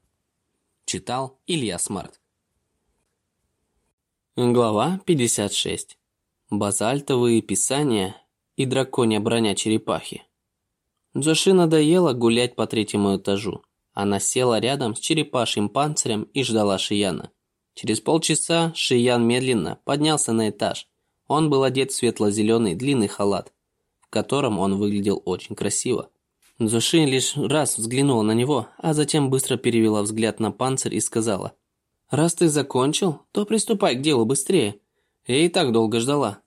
C: Читал Илья Смарт. Глава 56. Базальтовые писания и драконья броня черепахи. Джоши надоело гулять по третьему этажу. Она села рядом с черепашьим панцирем и ждала Шияна. Через полчаса Шиян медленно поднялся на этаж – он был одет в светло-зеленый длинный халат, в котором он выглядел очень красиво. Зоши лишь раз взглянула на него, а затем быстро перевела взгляд на панцирь и сказала, «Раз ты закончил, то приступай к делу быстрее. Я и так долго ждала».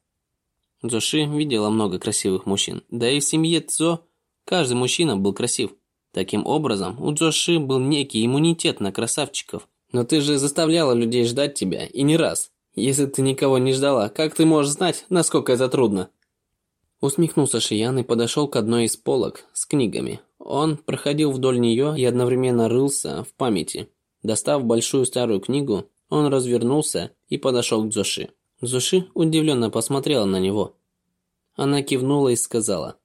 C: Зоши видела много красивых мужчин, да и в семье Цзо каждый мужчина был красив. Таким образом, у Джоши был некий иммунитет на красавчиков. Но ты же заставляла людей ждать тебя, и не раз. Если ты никого не ждала, как ты можешь знать, насколько это трудно?» Усмехнулся Шиян и подошел к одной из полок с книгами. Он проходил вдоль нее и одновременно рылся в памяти. Достав большую старую книгу, он развернулся и подошел к Зоши. Зоши удивленно посмотрела на него. Она кивнула и сказала.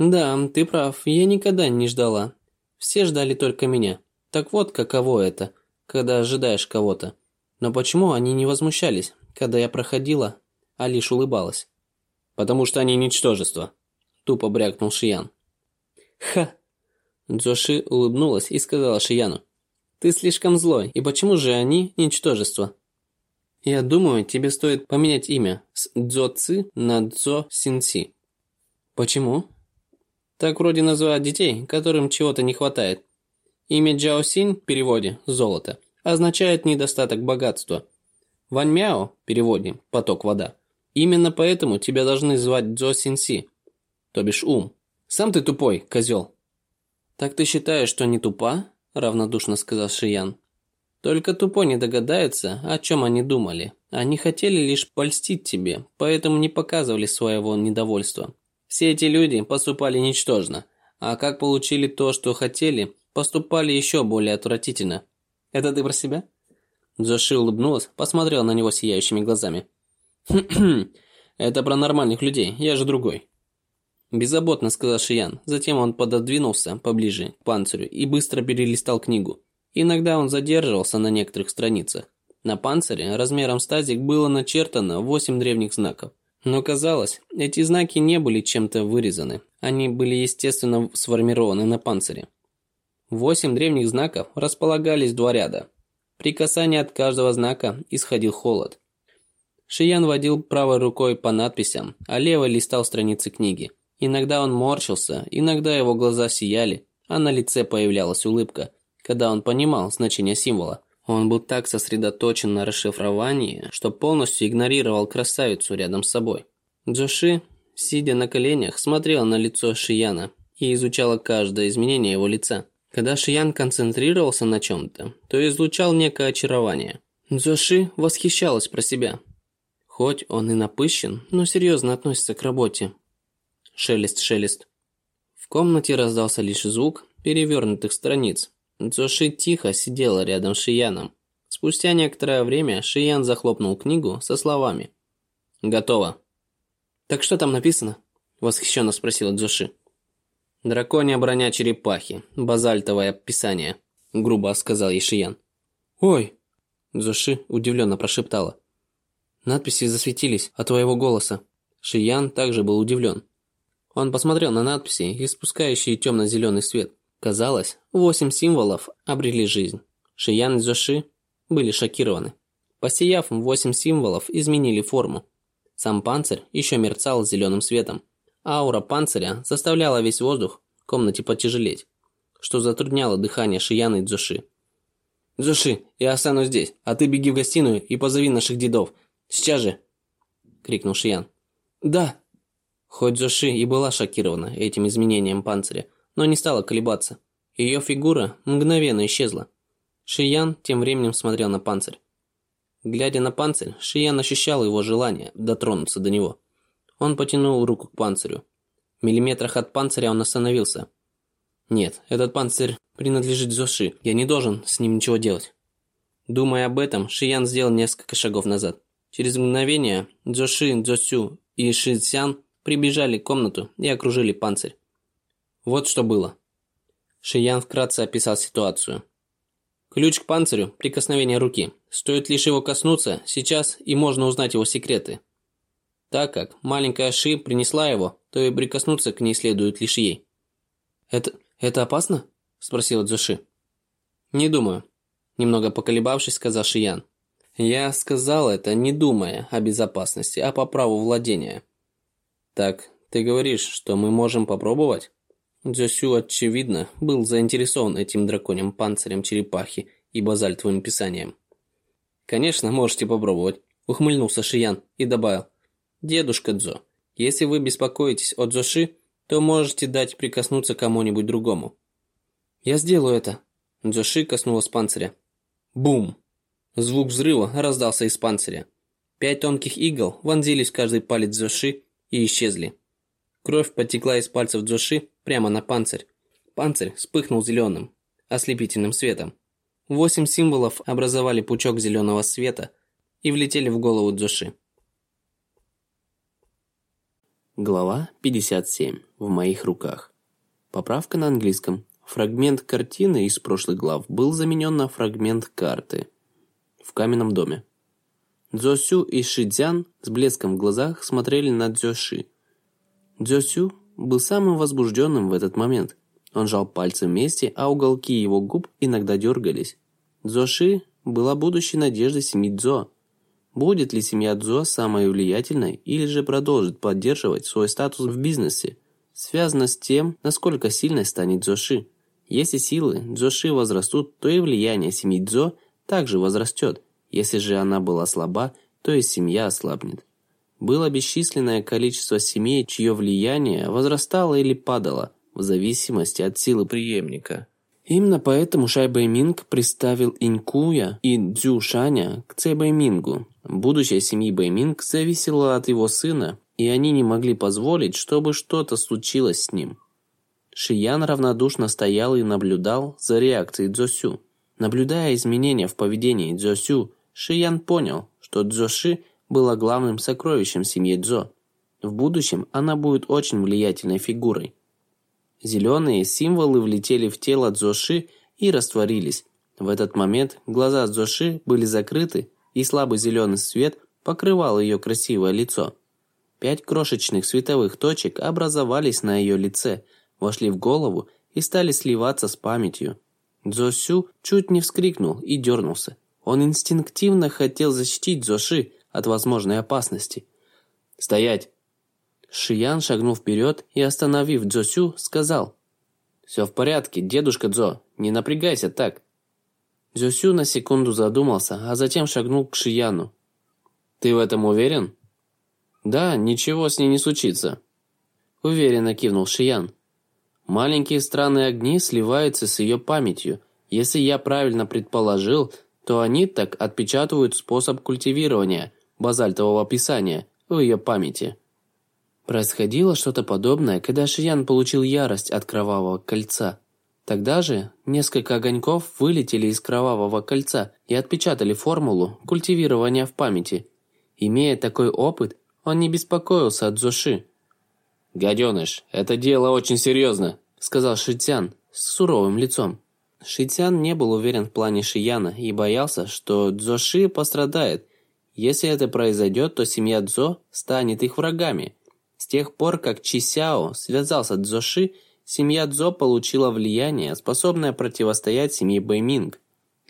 C: «Да, ты прав, я никогда не ждала. Все ждали только меня. Так вот, каково это, когда ожидаешь кого-то. Но почему они не возмущались, когда я проходила, а лишь улыбалась? Потому что они ничтожество, тупо брякнул Шиян. Ха. Джоши улыбнулась и сказала Шияну. Ты слишком злой, и почему же они ничтожество? Я думаю, тебе стоит поменять имя с Дзо Ци на Дзо Синси. Почему? Так вроде называют детей, которым чего-то не хватает. Имя Джао Синь в переводе «золото» означает недостаток богатства. Ваньмяо, в переводе «поток вода». Именно поэтому тебя должны звать Дзо Синси, то бишь ум. Сам ты тупой, козел. Так ты считаешь, что не тупа? Равнодушно сказал Шиян. Только тупой не догадается, о чем они думали. Они хотели лишь польстить тебе, поэтому не показывали своего недовольства. Все эти люди поступали ничтожно, а как получили то, что хотели, поступали еще более отвратительно. Это ты про себя? Дзоши улыбнулась, посмотрела на него сияющими глазами. «Хм-хм, это про нормальных людей, я же другой». Беззаботно сказал Шиян. Затем он пододвинулся поближе к панцирю и быстро перелистал книгу. Иногда он задерживался на некоторых страницах. На панцире размером с тазик было начертано восемь древних знаков. Но казалось, эти знаки не были чем-то вырезаны. Они были естественно сформированы на панцире. Восемь древних знаков располагались два ряда. При касании от каждого знака исходил холод. Шиян водил правой рукой по надписям, а левой листал страницы книги. Иногда он морщился, иногда его глаза сияли, а на лице появлялась улыбка, когда он понимал значение символа. Он был так сосредоточен на расшифровании, что полностью игнорировал красавицу рядом с собой. Джоши, сидя на коленях, смотрела на лицо Шияна и изучала каждое изменение его лица. Когда Шиян концентрировался на чем-то, то излучал некое очарование. Джоши восхищалась про себя. Хоть он и напыщен, но серьезно относится к работе. Шелест-шелест. В комнате раздался лишь звук перевернутых страниц. Дзоши тихо сидела рядом с Шияном. Спустя некоторое время Шиян захлопнул книгу со словами «Готово». «Так что там написано?» – восхищенно спросила Дзоши. «Драконья броня черепахи, базальтовое описание», – грубо сказал ей Шиян. «Ой!» – Дзоши удивленно прошептала. «Надписи засветились от твоего голоса». Шиян также был удивлен. Он посмотрел на надписи, испускающие темно-зеленый свет. Казалось, восемь символов обрели жизнь. Шиян и Зоши были шокированы. Посияв, восемь символов изменили форму. Сам панцирь еще мерцал зеленым светом. Аура панциря заставляла весь воздух в комнате потяжелеть, что затрудняло дыхание Шияна и Дзоши. «Дзоши, я останусь здесь, а ты беги в гостиную и позови наших дедов. Сейчас же!» – крикнул Шиян. «Да!» Хоть Зоши и была шокирована этим изменением панциря, но не стала колебаться. Ее фигура мгновенно исчезла. Шиян тем временем смотрел на панцирь. Глядя на панцирь, Шиян ощущал его желание дотронуться до него. Он потянул руку к панцирю. В миллиметрах от панциря он остановился. Нет, этот панцирь принадлежит Зоши. Я не должен с ним ничего делать. Думая об этом, Шиян сделал несколько шагов назад. Через мгновение Дзоши, Дзосю и Ши Цян прибежали к комнату и окружили панцирь. Вот что было. Шиян вкратце описал ситуацию. Ключ к панцирю – прикосновение руки. Стоит лишь его коснуться, сейчас и можно узнать его секреты. Так как маленькая Ши принесла его, то и прикоснуться к ней следует лишь ей. «Это, это опасно?» – спросила Дзуши. «Не думаю», – немного поколебавшись, сказал Шиян. «Я сказал это, не думая о безопасности, а по праву владения. «Так, ты говоришь, что мы можем попробовать?» Дзюсю, очевидно, был заинтересован этим драконьим панцирем черепахи и базальтовым писанием. «Конечно, можете попробовать», – ухмыльнулся Шиян и добавил. «Дедушка Дзо, если вы беспокоитесь о Дзоши, то можете дать прикоснуться кому-нибудь другому». «Я сделаю это». Дзоши коснулась панциря. Бум! Звук взрыва раздался из панциря. Пять тонких игл вонзились в каждый палец Дзоши и исчезли. Кровь потекла из пальцев Джоши прямо на панцирь. Панцирь вспыхнул зеленым, ослепительным светом. Восемь символов образовали пучок зеленого света и влетели в голову Джоши.
A: Глава 57. В моих руках. Поправка на английском. Фрагмент картины из прошлых глав был заменен на фрагмент карты. В каменном доме. Дзосю и Шидзян с блеском в глазах смотрели на Дзёши. Дзёсю был самым возбужденным в этот момент. Он жал пальцы вместе, а уголки его губ иногда дергались. Дзоши была будущей надеждой семьи Дзо. Будет ли семья Дзо самой влиятельной или же продолжит поддерживать свой статус в бизнесе? Связано с тем, насколько сильной станет Дзоши. Если силы Дзо Ши возрастут, то и влияние семьи Дзо также возрастет – если же она была слаба, то и семья ослабнет. Было бесчисленное количество семей, чье влияние возрастало или падало, в зависимости от силы преемника. Именно поэтому Шай Бэйминг представил Инкуя и Дзю Шаня к Цэ Бэймингу. Будущее семьи Бэйминг зависело от его сына, и они не могли позволить, чтобы что-то случилось с ним. Шиян равнодушно стоял и наблюдал за реакцией Дзосю.
C: Наблюдая изменения в поведении Дзосю, Шиян понял, что Дзоши была главным сокровищем семьи Дзо. В будущем она будет очень влиятельной фигурой. Зеленые символы влетели в тело Дзоши и растворились. В этот момент глаза Дзоши были закрыты, и слабый зеленый свет покрывал ее красивое лицо. Пять крошечных световых точек образовались на ее лице, вошли в голову и стали сливаться с памятью. Дзосю чуть не вскрикнул и дернулся. Он инстинктивно хотел защитить Дзоши от возможной опасности. «Стоять!» Шиян шагнул вперед и, остановив Дзосю, сказал. «Все в порядке, дедушка Дзо, не напрягайся так». Дзосю на секунду задумался, а затем шагнул к Шияну. «Ты в этом уверен?» «Да, ничего с ней не случится», – уверенно кивнул Шиян. «Маленькие странные огни сливаются с ее памятью. Если я правильно предположил, то они так отпечатывают способ культивирования базальтового писания в ее памяти». Происходило что-то подобное, когда Шиян получил ярость от кровавого кольца. Тогда же несколько огоньков вылетели из кровавого кольца и отпечатали формулу культивирования в памяти. Имея такой опыт, он не беспокоился от Зоши. «Гаденыш, это дело очень серьезно», – сказал Шитян с суровым лицом. Шитян не был уверен в плане Шияна и боялся, что Дзоши пострадает. Если это произойдет, то семья Дзо станет их врагами. С тех пор, как Чи Сяо связался с Дзоши, семья Дзо получила влияние, способное противостоять семье Бэйминг.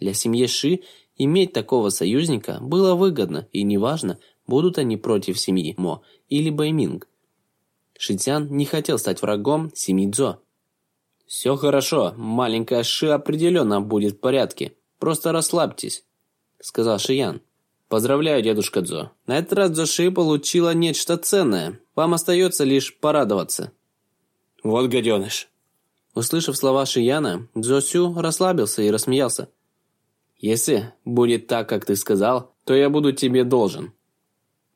C: Для семьи Ши иметь такого союзника было выгодно, и неважно, будут они против семьи Мо или Бэйминг. Шитян не хотел стать врагом семьи Дзо. «Все хорошо, маленькая Ши определенно будет в порядке. Просто расслабьтесь», — сказал Шиян. «Поздравляю, дедушка Дзо. На этот раз Дзо Ши получила нечто ценное. Вам остается лишь порадоваться». «Вот гаденыш». Услышав слова Шияна, Дзо Сю расслабился и рассмеялся. «Если будет так, как ты сказал, то я буду тебе должен».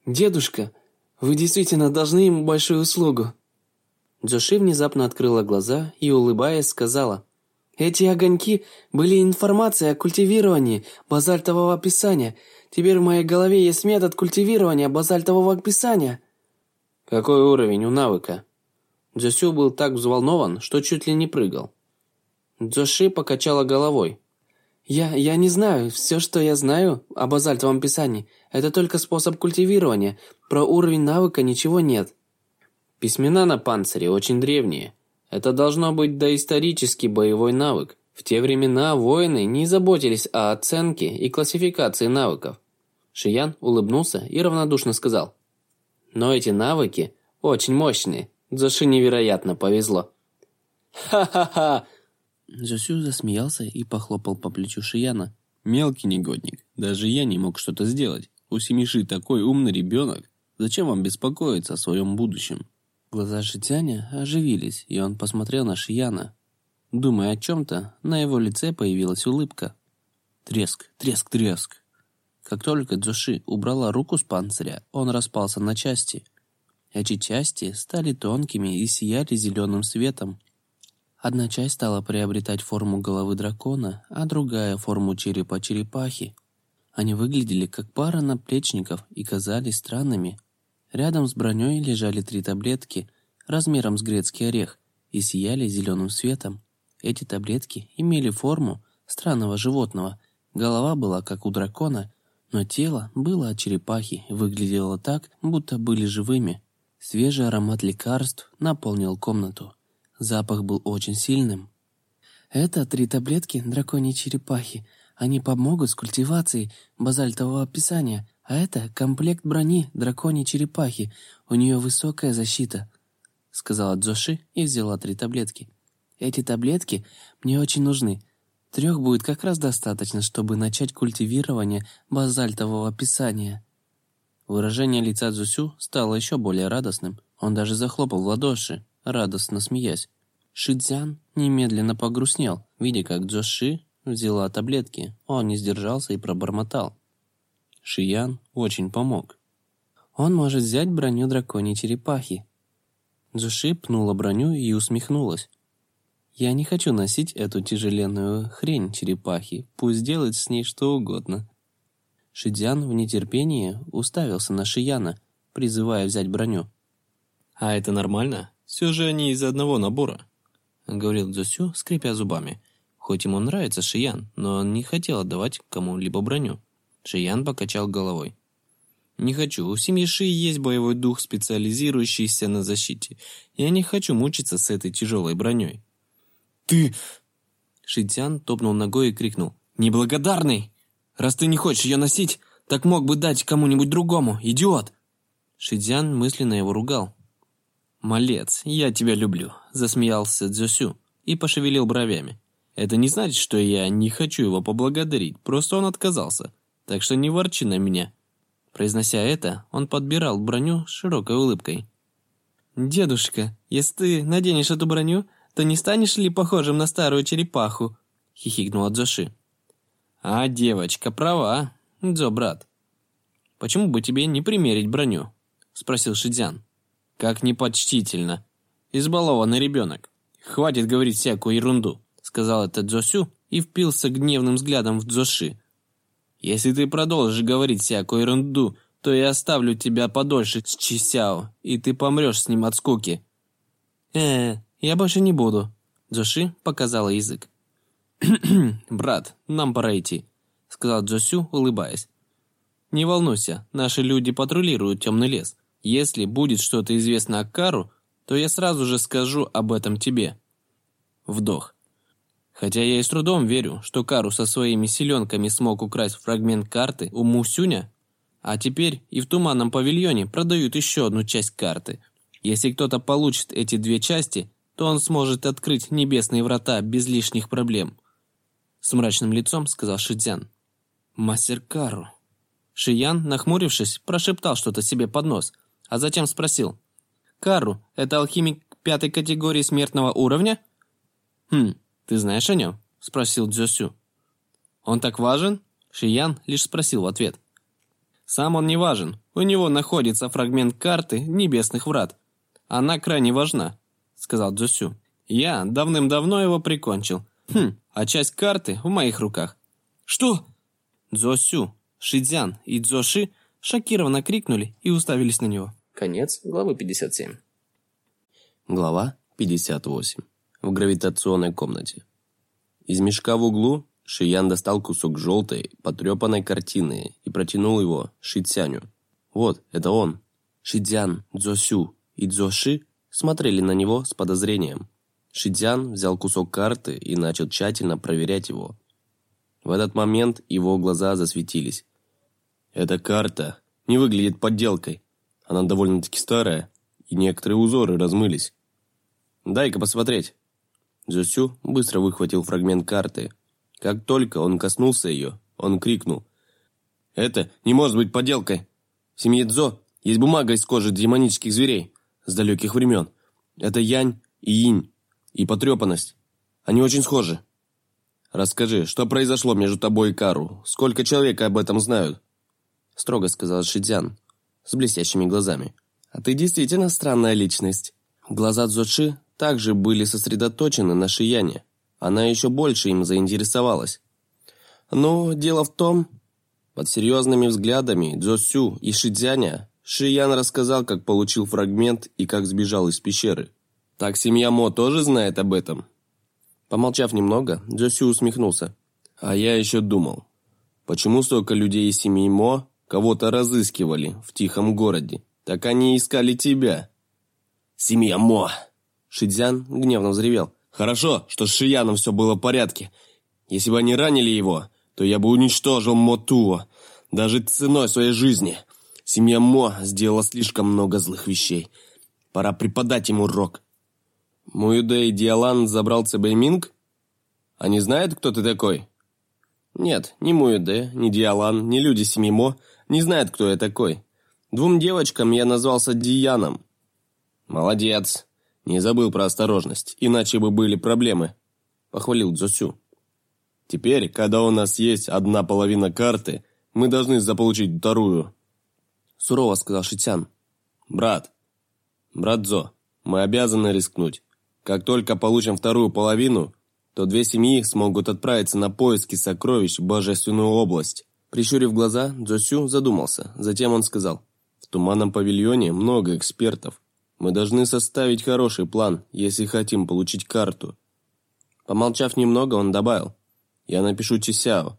D: «Дедушка, вы действительно должны ему большую услугу».
C: Джоши внезапно открыла глаза и, улыбаясь, сказала.
D: «Эти огоньки были информацией о культивировании базальтового описания. Теперь в моей голове есть метод культивирования базальтового описания».
C: «Какой уровень у навыка?» Джосю был так взволнован, что чуть ли не прыгал. Джоши покачала головой.
D: «Я, я не знаю. Все, что я знаю о базальтовом писании, это только способ культивирования. Про уровень навыка ничего нет».
C: Письмена на панцире очень древние. Это должно быть доисторический боевой навык. В те времена воины не заботились о оценке и классификации навыков. Шиян улыбнулся и равнодушно сказал. «Но эти навыки очень мощные. Заши невероятно повезло». «Ха-ха-ха!»
A: Зосю засмеялся и похлопал по плечу Шияна. «Мелкий негодник, даже я не мог что-то сделать. У Семиши такой умный ребенок. Зачем вам беспокоиться о своем будущем?» Глаза Шитяня оживились, и он посмотрел на Шияна. Думая о чем-то, на его лице появилась улыбка. Треск, треск, треск. Как только Дзуши убрала руку с панциря, он распался на части. Эти части стали тонкими и сияли зеленым светом, Одна часть стала приобретать форму головы дракона, а другая – форму черепа черепахи. Они выглядели как пара наплечников и казались странными. Рядом с броней лежали три таблетки размером с грецкий орех и сияли зеленым светом. Эти таблетки имели форму странного животного. Голова была как у дракона, но тело было от черепахи выглядело так, будто были живыми. Свежий аромат лекарств наполнил комнату. Запах был очень сильным.
D: Это три таблетки драконьей черепахи. Они помогут с культивацией базальтового описания. А это комплект брони драконьей черепахи. У нее высокая защита», — сказала Джоши и взяла три таблетки. «Эти таблетки мне очень нужны. Трех будет как раз достаточно, чтобы начать культивирование базальтового описания».
C: Выражение лица Дзусю стало еще более радостным. Он даже захлопал в ладоши радостно смеясь. Шидзян немедленно погрустнел, видя, как Джоши взяла таблетки. Он не сдержался и пробормотал. Шиян очень помог.
D: Он может взять броню драконьей черепахи.
C: Джоши пнула броню и усмехнулась.
D: Я не хочу носить эту тяжеленную хрень черепахи. Пусть делает с ней что угодно. Шидзян в нетерпении уставился на Шияна, призывая взять броню.
C: «А это нормально? Все же они из одного набора», — говорил Дзюсю, скрипя зубами. Хоть ему нравится Шиян, но он не хотел отдавать кому-либо броню. Шиян покачал головой. «Не хочу. У семьи Ши есть боевой дух, специализирующийся на защите. Я не хочу мучиться с этой тяжелой броней».
B: Ты...
C: Шитян топнул ногой и крикнул. «Неблагодарный! Раз ты не хочешь ее носить, так мог бы дать кому-нибудь другому, идиот!» Шидзян мысленно его ругал. «Малец, я тебя люблю», – засмеялся Дзюсю и пошевелил бровями. «Это не значит, что я не хочу его поблагодарить, просто он отказался, так что не ворчи на меня». Произнося это, он подбирал броню с широкой улыбкой. «Дедушка, если ты наденешь эту броню, то не станешь ли похожим на старую черепаху?» — хихикнула Дзоши. «А девочка права, Дзо, брат. Почему бы тебе не примерить броню?» — спросил Шидзян. «Как непочтительно. Избалованный ребенок. Хватит говорить всякую ерунду», — сказал это Дзосю и впился гневным взглядом в Дзоши. «Если ты продолжишь говорить всякую ерунду, то я оставлю тебя подольше с Чисяо, и ты помрешь с ним от скуки». «Э, я больше не буду», — Дзоши показала язык. «Брат, нам пора идти», — сказал Дзосю, улыбаясь. «Не волнуйся, наши люди патрулируют темный лес. Если будет что-то известно о Кару, то я сразу же скажу об этом тебе». Вдох. Хотя я и с трудом верю, что Кару со своими силенками смог украсть фрагмент карты у Мусюня, а теперь и в Туманном павильоне продают еще одну часть карты. Если кто-то получит эти две части, то он сможет открыть небесные врата без лишних проблем. С мрачным лицом сказал Шидзян. «Мастер Кару». Шиян, нахмурившись, прошептал что-то себе под нос, а затем спросил. «Кару, это алхимик пятой категории смертного уровня?» «Хм, ты знаешь о нем?» – спросил Дзюсю. «Он так важен?» Шиян лишь спросил в ответ. «Сам он не важен. У него находится фрагмент карты Небесных Врат. Она крайне важна сказал Дзусю. «Я давным-давно его прикончил. Хм, а часть карты в моих руках». «Что?» Дзосю, Шидзян и Дзоши шокированно крикнули и уставились на него.
A: Конец главы 57.
C: Глава 58. В гравитационной комнате. Из мешка в углу Шиян достал кусок желтой, потрепанной картины и протянул его Шицяню. «Вот, это он». Шидзян, Дзосю и Дзоши смотрели на него с подозрением. Шидзян взял кусок карты и начал тщательно проверять его. В этот момент его глаза засветились. «Эта карта не выглядит подделкой. Она довольно-таки старая, и некоторые узоры размылись. Дай-ка посмотреть». Дзюсю быстро выхватил фрагмент карты. Как только он коснулся ее, он крикнул. «Это не может быть подделкой! В семье Дзо есть бумага из кожи демонических зверей с далеких времен. Это янь и инь, и потрепанность. Они очень схожи. Расскажи, что произошло между тобой и Кару? Сколько человек об этом знают?» Строго сказал Шидзян, с блестящими глазами. «А ты действительно странная личность». Глаза Дзоши также были сосредоточены на Шияне. Она еще больше им заинтересовалась. Но «Ну, дело в том...» Под серьезными взглядами Дзосю и Шидзяня Шиян рассказал, как получил фрагмент и как сбежал из пещеры. «Так семья Мо тоже знает об этом?» Помолчав немного, Джосю усмехнулся. «А я еще думал, почему столько людей из семьи Мо кого-то разыскивали в тихом городе? Так они искали тебя». «Семья Мо!» Шидзян гневно взревел. «Хорошо, что с Шияном все было в порядке. Если бы они ранили его, то я бы уничтожил Мо Туо, даже ценой своей жизни. Семья Мо сделала слишком много злых вещей. Пора преподать ему урок. Муюде и Диалан забрал Цебэйминг? Они знают, кто ты такой? Нет, ни Муюде, ни Диалан, ни люди семьи Мо не знают, кто я такой. Двум девочкам я назвался Дияном. Молодец. Не забыл про осторожность, иначе бы были проблемы. Похвалил Дзосю. Теперь, когда у нас есть одна половина карты, мы должны заполучить вторую сурово сказал Шитян. «Брат, брат Зо, мы обязаны рискнуть.
E: Как только получим вторую половину, то две семьи смогут отправиться на поиски сокровищ в Божественную область.
C: Прищурив глаза, Джосю задумался. Затем он сказал.
E: В Туманном павильоне много экспертов. Мы должны составить хороший план, если хотим получить карту.
C: Помолчав немного, он добавил.
E: Я напишу Чисяо.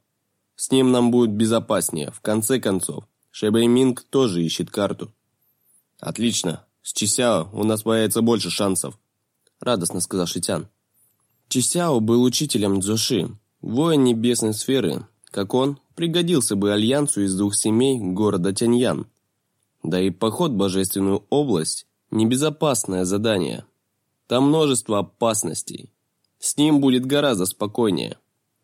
E: С ним нам будет безопаснее. В конце концов, Шебэй Минг тоже ищет карту. Отлично. С Чисяо у нас появится больше шансов. Радостно сказал Шитян. Чисяо был учителем Дзоши, воин небесной сферы. Как он, пригодился бы альянсу из двух семей города Тяньян. Да и поход в Божественную область – небезопасное задание. Там множество опасностей. С ним будет гораздо спокойнее.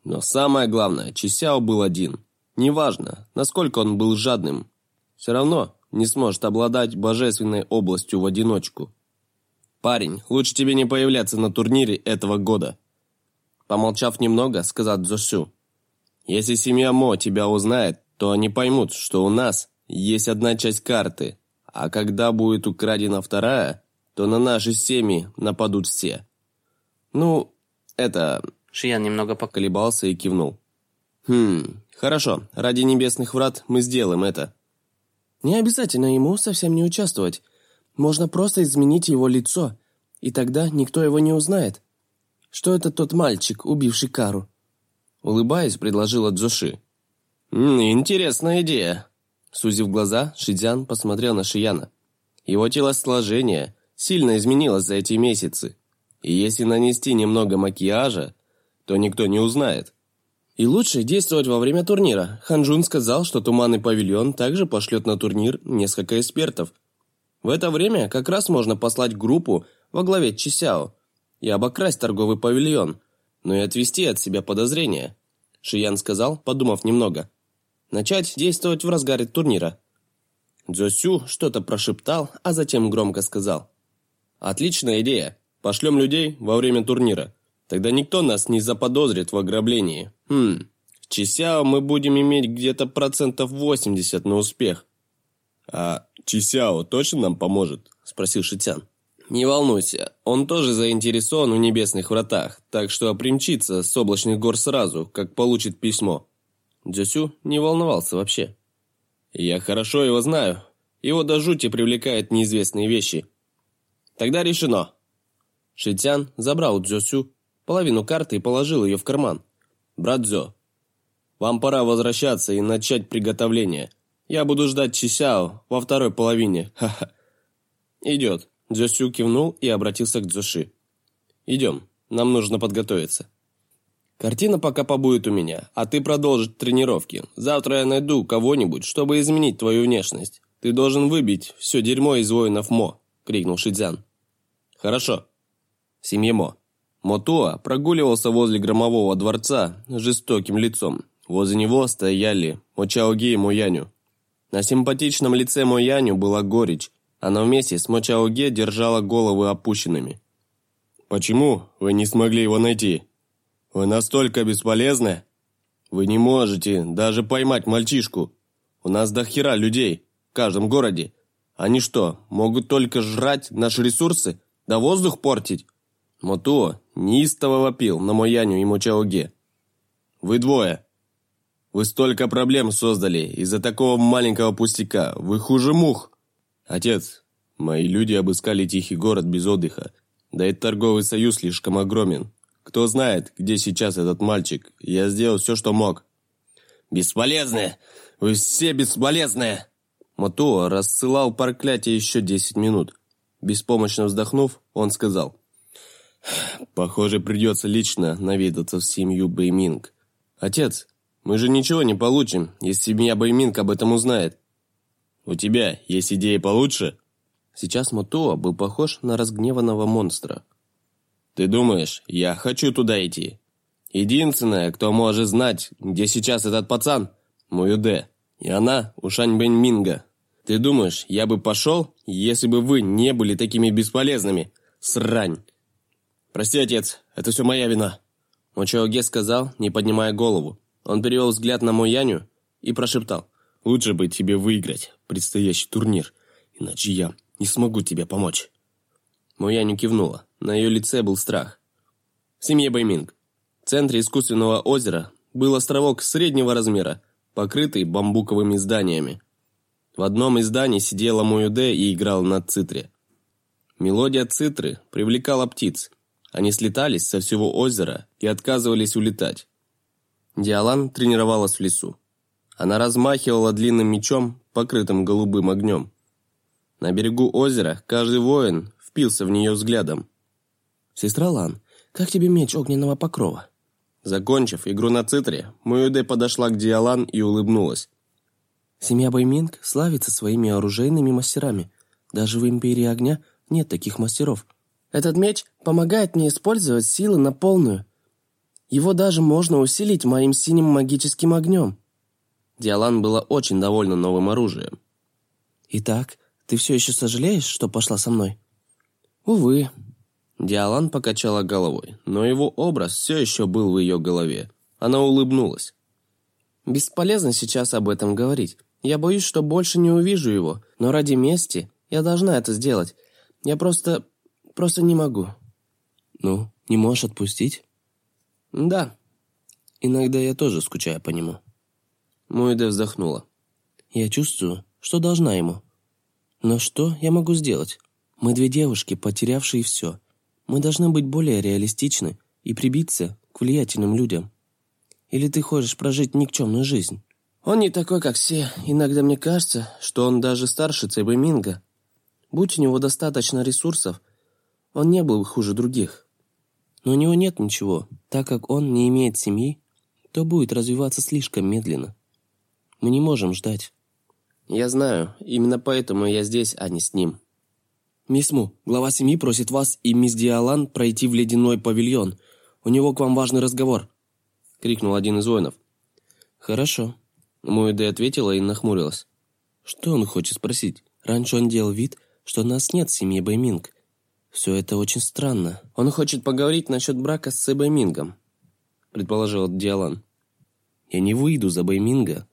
E: Но самое главное, Чисяо был один. Неважно, насколько он был жадным. Все равно не сможет обладать божественной областью в одиночку. «Парень, лучше тебе не появляться на турнире этого года», Помолчав немного, сказал Дзосю. «Если семья Мо тебя узнает, то они поймут, что у нас есть одна часть карты, а когда будет украдена вторая, то на наши семьи нападут все». «Ну, это...»
C: Шиян немного
E: поколебался и кивнул. «Хм, хорошо, ради небесных врат мы сделаем это».
D: «Не обязательно ему совсем не участвовать. Можно просто изменить его лицо, и тогда никто его не узнает», что это тот мальчик, убивший Кару?»
E: Улыбаясь, предложила Джоши. «Интересная идея». Сузив глаза, Шидзян посмотрел на Шияна. Его телосложение сильно изменилось за эти месяцы. И если нанести немного макияжа, то никто не узнает.
C: И лучше действовать во время турнира. Ханжун сказал, что Туманный павильон также пошлет на турнир несколько экспертов. В это время как раз можно послать группу во главе Чисяо, и обокрасть торговый павильон, но и отвести от себя подозрения», – Шиян сказал, подумав немного. «Начать действовать в разгаре турнира». Дзосю что-то прошептал, а затем громко сказал.
E: «Отличная идея. Пошлем людей во время турнира. Тогда никто нас не заподозрит в ограблении. Хм, Чисяо мы будем иметь где-то процентов 80 на успех». «А Чисяо точно нам поможет?» – спросил Шитян. Не волнуйся, он тоже заинтересован в небесных вратах, так что примчится с облачных гор сразу, как получит письмо. Дзюсю не волновался вообще. Я хорошо его знаю. Его до жути привлекают неизвестные вещи. Тогда решено. Шитян забрал Дзюсю половину карты и положил ее в карман. Брат Дзё, вам пора возвращаться и начать приготовление. Я буду ждать Чисяо во второй половине. Ха-ха. Идет. Дзюсю кивнул и обратился к Дзюши. «Идем, нам нужно подготовиться». «Картина пока побудет у меня, а ты продолжишь тренировки. Завтра я найду кого-нибудь, чтобы изменить твою внешность. Ты должен выбить все дерьмо из воинов Мо», — крикнул Шидзян. «Хорошо». В семье Мо. Мотуа прогуливался возле громового дворца жестоким лицом. Возле него стояли Мочаоги и Мояню. На симпатичном лице Мояню была горечь, она вместе с Мочаоге держала головы опущенными. «Почему вы не смогли его найти? Вы настолько бесполезны? Вы не можете даже поймать мальчишку. У нас до хера людей в каждом городе. Они что, могут только жрать наши ресурсы, да воздух портить?» Мотуо неистово вопил на Мояню и Мочаоге. «Вы двое. Вы столько проблем создали из-за такого маленького пустяка. Вы хуже мух. «Отец, мои люди обыскали тихий город без отдыха. Да и торговый союз слишком огромен. Кто знает, где сейчас этот мальчик. Я сделал все, что мог». «Бесполезные! Вы все бесполезные!» Мо Туо рассылал проклятие еще десять минут. Беспомощно вздохнув, он сказал. «Похоже, придется лично наведаться в семью Бэйминг. Отец, мы же ничего не получим, если семья Бэйминг об этом узнает. У тебя есть идеи получше?» Сейчас Мо Туо был похож на разгневанного монстра. «Ты думаешь, я хочу туда идти? Единственное, кто может знать, где сейчас этот пацан, Муюде, и она Ушань Бэнь Минга. Ты думаешь, я бы пошел, если бы вы не были такими бесполезными? Срань!» «Прости, отец, это все моя вина», Мочаоге сказал, не поднимая голову. Он перевел взгляд на Мояню и прошептал. «Лучше бы тебе выиграть предстоящий турнир, иначе я не смогу тебе помочь». Моя не кивнула, на ее лице был страх. В семье Бэйминг. В центре искусственного озера был островок среднего размера, покрытый бамбуковыми зданиями. В одном из зданий сидела Моюде и играла на цитре. Мелодия цитры привлекала птиц. Они слетались со всего озера и отказывались улетать. Диалан тренировалась в лесу. Она размахивала длинным мечом, покрытым голубым огнем. На берегу озера каждый воин впился в нее взглядом.
C: «Сестра Лан, как тебе меч огненного покрова?»
E: Закончив игру на цитре, Муюде подошла к Диалан и улыбнулась.
C: «Семья Байминг славится своими оружейными мастерами. Даже в Империи Огня нет таких мастеров. Этот меч помогает мне использовать силы на полную. Его даже можно усилить моим синим магическим огнем».
E: Диалан была очень довольна новым оружием.
C: «Итак, ты все еще сожалеешь, что пошла со мной?»
E: «Увы». Диалан покачала головой, но его образ все еще был в ее голове. Она улыбнулась.
C: «Бесполезно сейчас об этом говорить. Я боюсь, что больше не увижу его, но ради мести я должна это сделать. Я просто... просто не могу».
E: «Ну, не можешь отпустить?»
C: «Да. Иногда я тоже скучаю по нему».
E: Муэде вздохнула.
C: «Я чувствую, что должна ему. Но что я могу сделать? Мы две девушки, потерявшие все. Мы должны быть более реалистичны и прибиться к влиятельным людям. Или ты хочешь прожить никчемную жизнь? Он не такой, как все. Иногда мне кажется, что он даже старше Цебы Минга. Будь у него достаточно ресурсов, он не был бы хуже других. Но у него нет ничего. Так как он не имеет семьи, то будет развиваться слишком медленно. Мы не можем ждать.
E: Я знаю, именно поэтому я здесь, а не с ним.
C: Мисс Му, глава семьи просит вас и мисс Диалан пройти в ледяной павильон. У него к вам важный разговор. Крикнул один из воинов. Хорошо. Му Эде ответила и нахмурилась. Что он хочет спросить? Раньше он делал вид, что нас нет в семье Бэйминг. Все это очень странно. Он хочет поговорить насчет брака с Сэ Бэймингом, предположил Диалан. Я не выйду за Бэйминга,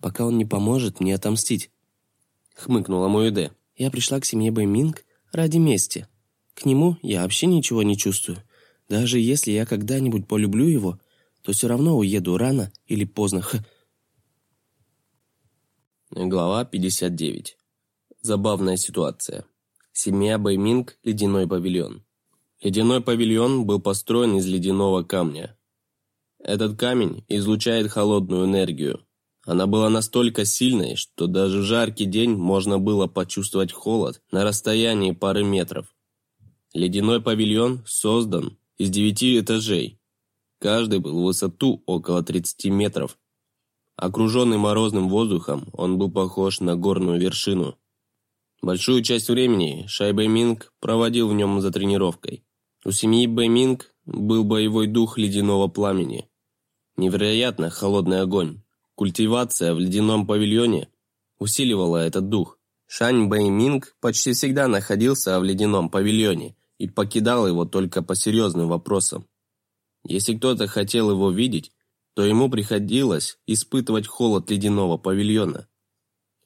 C: пока он не поможет мне отомстить», — хмыкнула Моюде. «Я пришла к семье Бэйминг ради мести. К нему я вообще ничего не чувствую. Даже если я когда-нибудь полюблю его, то все равно уеду рано или поздно. Х.
E: Глава 59. Забавная ситуация. Семья Бэйминг – ледяной павильон. Ледяной павильон был построен из ледяного камня. Этот камень излучает холодную энергию, она была настолько сильной, что даже в жаркий день можно было почувствовать холод на расстоянии пары метров. Ледяной павильон создан из девяти этажей. Каждый был в высоту около 30 метров. Окруженный морозным воздухом, он был похож на горную вершину. Большую часть времени Шань Бэйминг проводил в нем за тренировкой. У семьи Бэйминг был боевой дух ледяного пламени. Невероятно холодный огонь. Культивация в ледяном павильоне усиливала этот дух. Шань Бэйминг почти всегда находился в ледяном павильоне и покидал его только по серьезным вопросам. Если кто-то хотел его видеть, то ему приходилось испытывать холод ледяного павильона.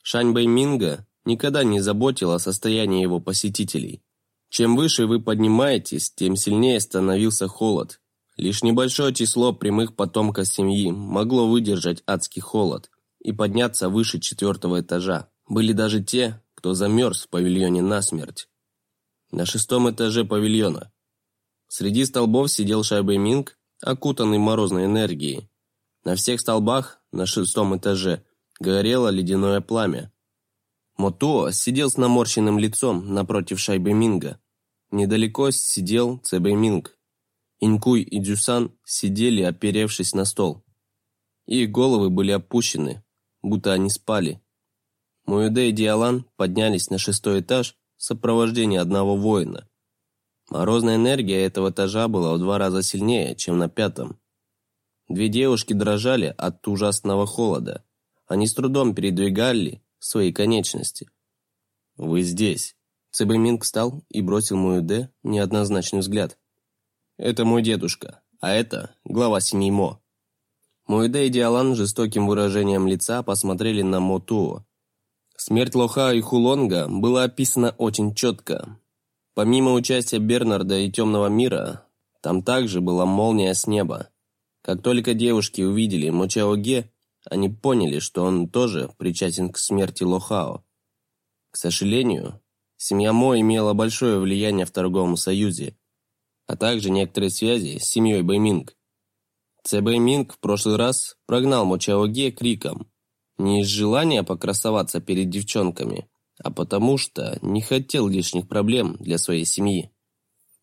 E: Шань Бэй Минга никогда не заботил о состоянии его посетителей. Чем выше вы поднимаетесь, тем сильнее становился холод, Лишь небольшое число прямых потомков семьи могло выдержать адский холод и подняться выше четвертого этажа. Были даже те, кто замерз в павильоне насмерть. На шестом этаже павильона. Среди столбов сидел Шайбэй Минг, окутанный морозной энергией. На всех столбах на шестом этаже горело ледяное пламя. Мотуо сидел с наморщенным лицом напротив Шайбы Минга. Недалеко сидел Цебэй Минг, Инкуй и Дюсан сидели, оперевшись на стол. Их головы были опущены, будто они спали. Муэдэ и Диалан поднялись на шестой этаж в сопровождении одного воина. Морозная энергия этого этажа была в два раза сильнее, чем на пятом. Две девушки дрожали от ужасного холода. Они с трудом передвигали свои конечности. «Вы здесь». Цебэминг встал и бросил Муэдэ неоднозначный взгляд. Это мой дедушка, а это глава семьи Мо. Муэдэ и Диалан жестоким выражением лица посмотрели на Мотуо. Смерть Лоха и Хулонга была описана очень четко. Помимо участия Бернарда и Темного мира, там также была молния с неба. Как только девушки увидели Мочаоге, они поняли, что он тоже причастен к смерти Лохао. К сожалению, семья Мо имела большое влияние в торговом союзе, а также некоторые связи с семьей Бэйминг. Цэ Бэйминг в прошлый раз прогнал Мочаоге криком, не из желания покрасоваться перед девчонками, а потому что не хотел лишних проблем для своей семьи.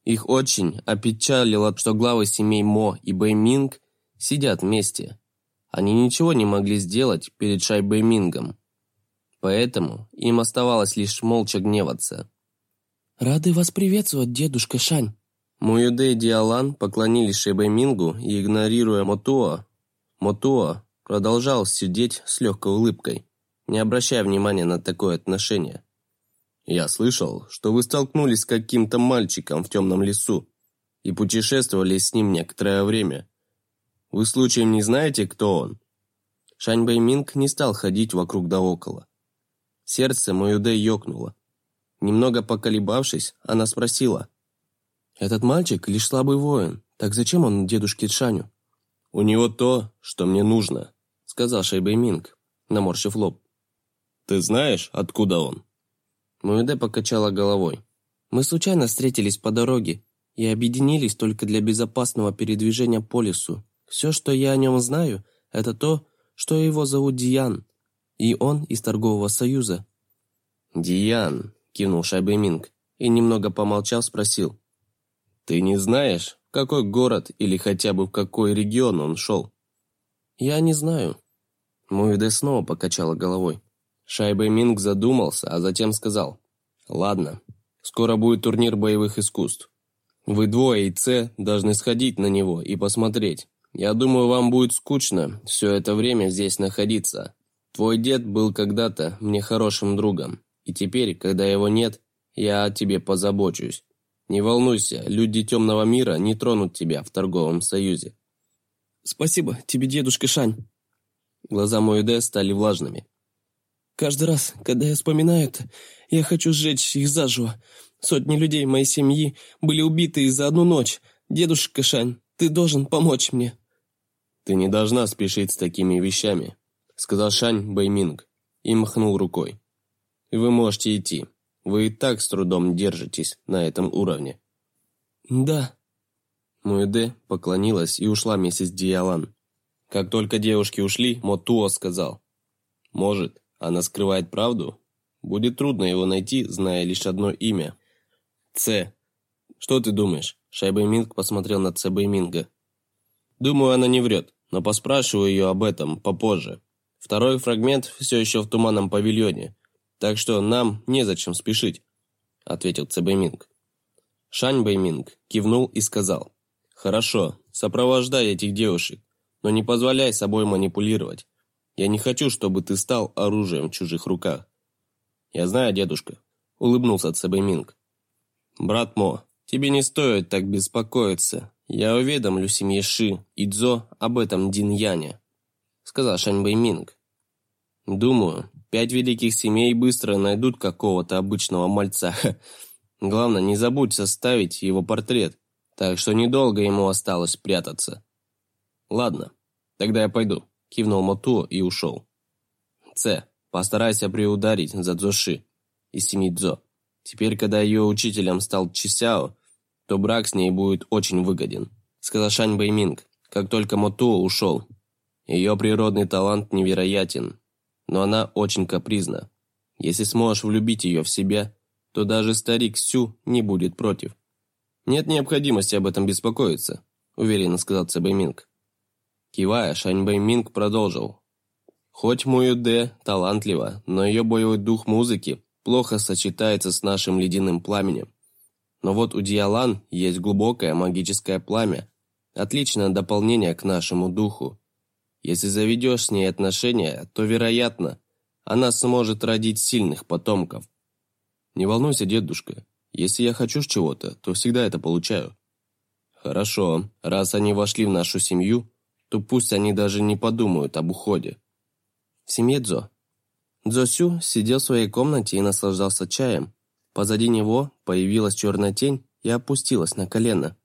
E: Их очень опечалило, что главы семей Мо и Бэйминг сидят вместе. Они ничего не могли сделать перед Шань Бэймингом. Поэтому им оставалось лишь молча гневаться.
D: «Рады вас приветствовать, дедушка Шань!»
E: Муюде и Диалан поклонились Шань Бэймингу и, игнорируя Мотуа, Мотуа продолжал сидеть с легкой улыбкой, не обращая внимания на такое отношение. «Я слышал, что вы столкнулись с каким-то мальчиком в темном лесу и путешествовали с ним некоторое время. Вы случаем не знаете, кто он?» Шань Бэйминг не стал ходить вокруг да около. Сердце Муюде ёкнуло. Немного поколебавшись, она спросила. «Этот мальчик лишь слабый воин. Так зачем он дедушке Шаню?» «У него то, что мне нужно», — сказал Шайбэй Минг, наморщив лоб. «Ты знаешь, откуда он?» Муэде покачала головой. «Мы случайно встретились по дороге и объединились только для безопасного передвижения по лесу. Все, что я о нем знаю, это то, что его зовут Диан, и он из торгового союза». «Диан», — кивнул Шайбэй Минг, и, немного помолчав, спросил. «Ты не знаешь, в какой город или хотя бы в какой регион он шел?» «Я не знаю». Муэде снова покачала головой. Шайбэй Минг задумался, а затем сказал. «Ладно, скоро будет турнир боевых искусств. Вы двое и Це должны сходить на него и посмотреть. Я думаю, вам будет скучно все это время здесь находиться. Твой дед был когда-то мне хорошим другом, и теперь, когда его нет, я о тебе позабочусь. Не волнуйся, люди темного мира не тронут тебя в торговом союзе».
C: «Спасибо тебе, дедушка Шань».
E: Глаза Моэде стали влажными.
C: «Каждый раз, когда я вспоминаю это, я хочу сжечь их заживо. Сотни людей моей семьи были убиты за одну ночь. Дедушка Шань, ты должен помочь мне».
E: «Ты не должна спешить с такими вещами», — сказал Шань Бэйминг и махнул рукой. «Вы можете идти. Вы и так с трудом держитесь на этом уровне».
C: «Да».
E: Муэде поклонилась и ушла вместе с Диалан. Как только девушки ушли, Мотуо сказал. «Может, она скрывает правду? Будет трудно его найти, зная лишь одно имя. Ц. Что ты думаешь?» Шайбэйминг посмотрел на Цебэйминга. «Думаю, она не врет, но поспрашиваю ее об этом попозже. Второй фрагмент все еще в туманном павильоне, так что нам незачем спешить», — ответил Цэ Бэйминг. Шань Бэйминг кивнул и сказал, «Хорошо, сопровождай этих девушек, но не позволяй собой манипулировать. Я не хочу, чтобы ты стал оружием в чужих руках». «Я знаю, дедушка», — улыбнулся Цэ Бэйминг. «Брат Мо, тебе не стоит так беспокоиться. Я уведомлю семье Ши и Цзо об этом Диньяне», — сказал Шань Бэйминг. «Думаю, Пять великих семей быстро найдут какого-то обычного мальца. Главное, не забудь составить его портрет, так что недолго ему осталось прятаться. Ладно, тогда я пойду, кивнул Моту и ушел. Ц, постарайся приударить за Дзоши из семьи Дзо. Теперь, когда ее учителем стал Чисяо, то брак с ней будет очень выгоден, сказал Шань Бэйминг, как только Моту ушел. Ее природный талант невероятен, но она очень капризна. Если сможешь влюбить ее в себя, то даже старик Сю не будет против. Нет необходимости об этом беспокоиться, уверенно сказал Цэ Бэйминг. Кивая, Шань Бэйминг продолжил. Хоть Муюде талантлива, но ее боевой дух музыки плохо сочетается с нашим ледяным пламенем. Но вот у Диалан есть глубокое магическое пламя, отличное дополнение к нашему духу. Если заведешь с ней отношения, то, вероятно, она сможет родить сильных потомков. Не волнуйся, дедушка. Если я хочу чего-то, то всегда это получаю. Хорошо, раз они вошли в нашу семью, то пусть они даже не подумают об уходе. В семье Дзо. Дзо Сю сидел в своей комнате и наслаждался чаем, Позади него появилась черная тень и опустилась на колено.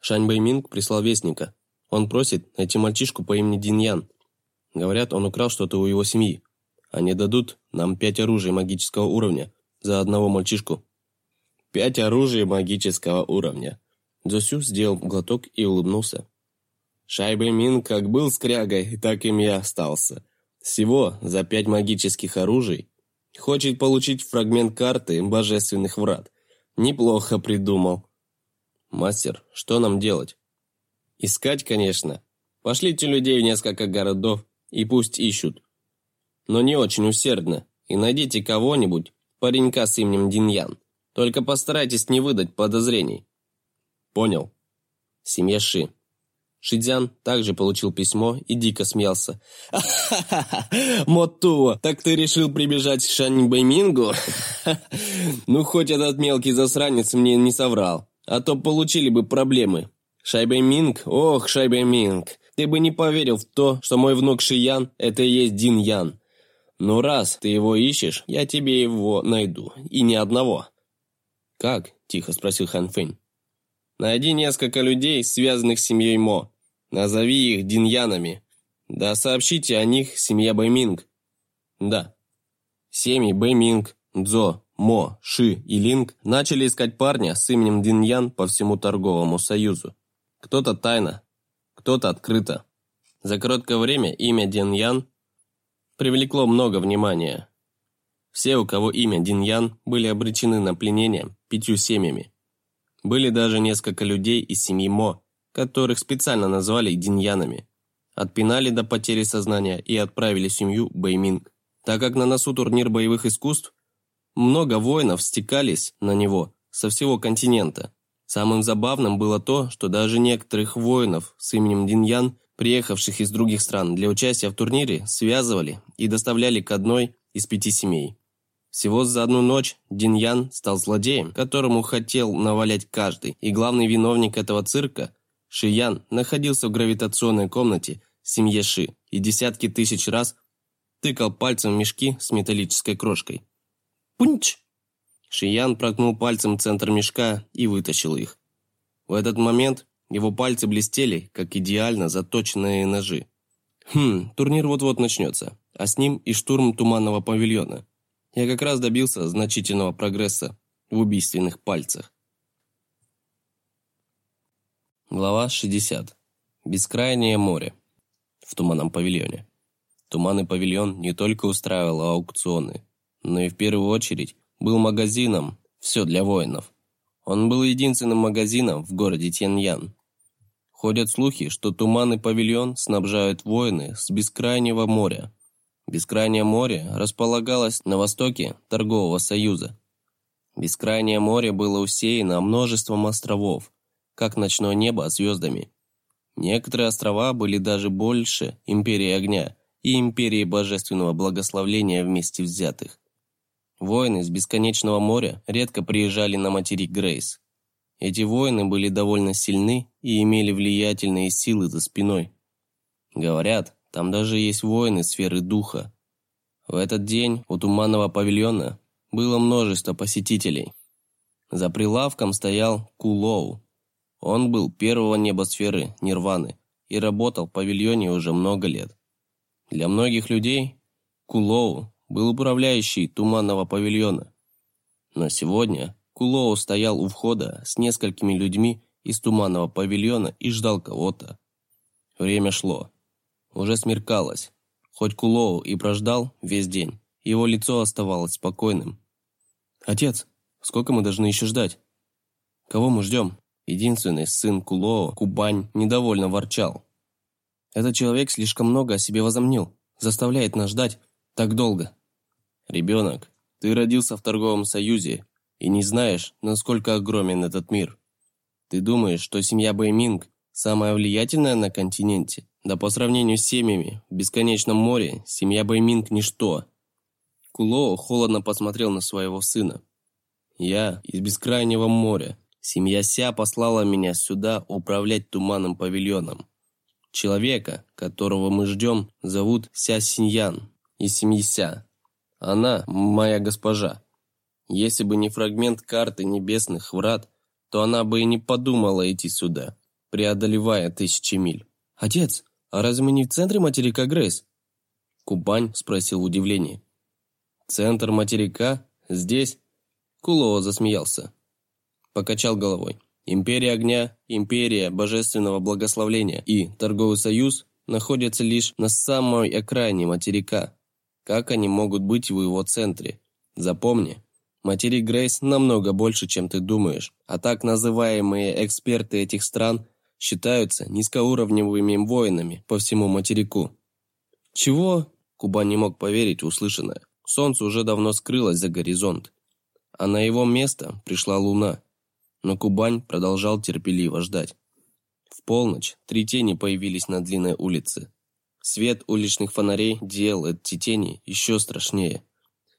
E: Шань Бэйминг прислал вестника. Он просит найти мальчишку по имени Диньян. Говорят, он украл что-то у его семьи. Они дадут нам пять оружий магического уровня за одного мальчишку. Пять оружий магического уровня. Дзосю сделал глоток и улыбнулся. Шань Бэйминг как был скрягой, так им и остался. Всего за пять магических оружий Хочет получить фрагмент карты божественных врат. Неплохо придумал. Мастер, что нам делать? Искать, конечно. Пошлите людей в несколько городов и пусть ищут. Но не очень усердно. И найдите кого-нибудь, паренька с именем Диньян. Только постарайтесь не выдать подозрений. Понял. Семья Ши. Шидзян также получил письмо и дико смеялся. «Ха-ха-ха! Мотуо, так ты решил прибежать к Шань Бэймингу? Ну, хоть этот мелкий засранец мне не соврал, а то получили бы проблемы. Шань Бэйминг? Ох, Шань Бэйминг, ты бы не поверил в то, что мой внук Шиян – это и есть Диньян. Но раз ты его ищешь, я тебе его найду, и ни одного». «Как?» – тихо спросил Хан Фэнь. Найди несколько людей, связанных с семьей Мо. Назови их Диньянами. Да сообщите о них семье Бэйминг. Да. Семьи Бэйминг, Дзо, Мо, Ши и Линг начали искать парня с именем Диньян по всему торговому союзу. Кто-то тайно, кто-то открыто. За короткое время имя Диньян привлекло много внимания. Все, у кого имя Диньян, были обречены на пленение пятью семьями. Были даже несколько людей из семьи Мо, которых специально назвали диньянами. Отпинали до потери сознания и отправили семью Бэйминг. Так как на носу турнир боевых искусств, много воинов стекались на него со всего континента. Самым забавным было то, что даже некоторых воинов с именем Диньян, приехавших из других стран для участия в турнире, связывали и доставляли к одной из пяти семей. Всего за одну ночь Диньян стал злодеем, которому хотел навалять каждый, и главный виновник этого цирка Шиян находился в гравитационной комнате семье Ши и десятки тысяч раз тыкал пальцем в мешки с металлической крошкой. «Пунч!» Шиян проткнул пальцем центр мешка и вытащил их. В этот момент его пальцы блестели, как идеально заточенные ножи. Хм, турнир вот-вот начнется, а с ним и штурм туманного павильона. Я как раз добился значительного прогресса в убийственных пальцах. Глава 60. Бескрайнее море. В туманном павильоне. Туманный павильон не только устраивал аукционы, но и в первую очередь был магазином «Все для воинов». Он был единственным магазином в городе Тяньян. Ходят слухи, что туманный павильон снабжают воины с бескрайнего моря. Бескрайнее море располагалось на востоке торгового союза. Бескрайнее море было усеяно множеством островов, как ночное небо звездами. Некоторые острова были даже больше Империи Огня и Империи Божественного Благословления вместе взятых. Воины с Бесконечного моря редко приезжали на материк Грейс. Эти воины были довольно сильны и имели влиятельные силы за спиной. Говорят, там даже есть воины сферы духа. В этот день у Туманного павильона было множество посетителей. За прилавком стоял Кулоу, он был первого небосферы, Нирваны, и работал в павильоне уже много лет. Для многих людей Кулоу был управляющий Туманного павильона. Но сегодня Кулоу стоял у входа с несколькими людьми из Туманного павильона и ждал кого-то. Время шло. Уже смеркалось. Хоть Кулоу и прождал весь день, его лицо оставалось спокойным. «Отец, сколько мы должны еще ждать? Кого мы ждем?» Единственный сын Кулоо, Кубань, недовольно ворчал. «Этот человек слишком много о себе возомнил, заставляет нас ждать так долго». «Ребенок, ты родился в торговом союзе и не знаешь, насколько огромен этот мир. Ты думаешь, что семья Бэйминг самая влиятельная на континенте? Да по сравнению с семьями в бесконечном море, семья Бэйминг – ничто». Кулоу холодно посмотрел на своего сына. «Я из бескрайнего моря, Семья Ся послала меня сюда управлять туманным павильоном. Человека, которого мы ждем, зовут Ся Синьян из семьи Ся. Она моя госпожа. Если бы не фрагмент карты небесных врат, то она бы и не подумала идти сюда, преодолевая тысячи миль. «Отец, а разве мы не в центре материка Грейс?» Кубань спросил в удивлении. «Центр материка? Здесь?» Кулова засмеялся. Покачал головой. Империя огня, империя божественного благословления и торговый союз находятся лишь на самой окраине материка. Как они могут быть в его центре? Запомни, материк Грейс намного больше, чем ты думаешь, а так называемые эксперты этих стран считаются низкоуровневыми воинами по всему материку. Чего? Куба не мог поверить услышанное. Солнце уже давно скрылось за горизонт, а на его место пришла луна. Но Кубань продолжал терпеливо ждать. В полночь три тени появились на длинной улице. Свет уличных фонарей делал эти тени еще страшнее.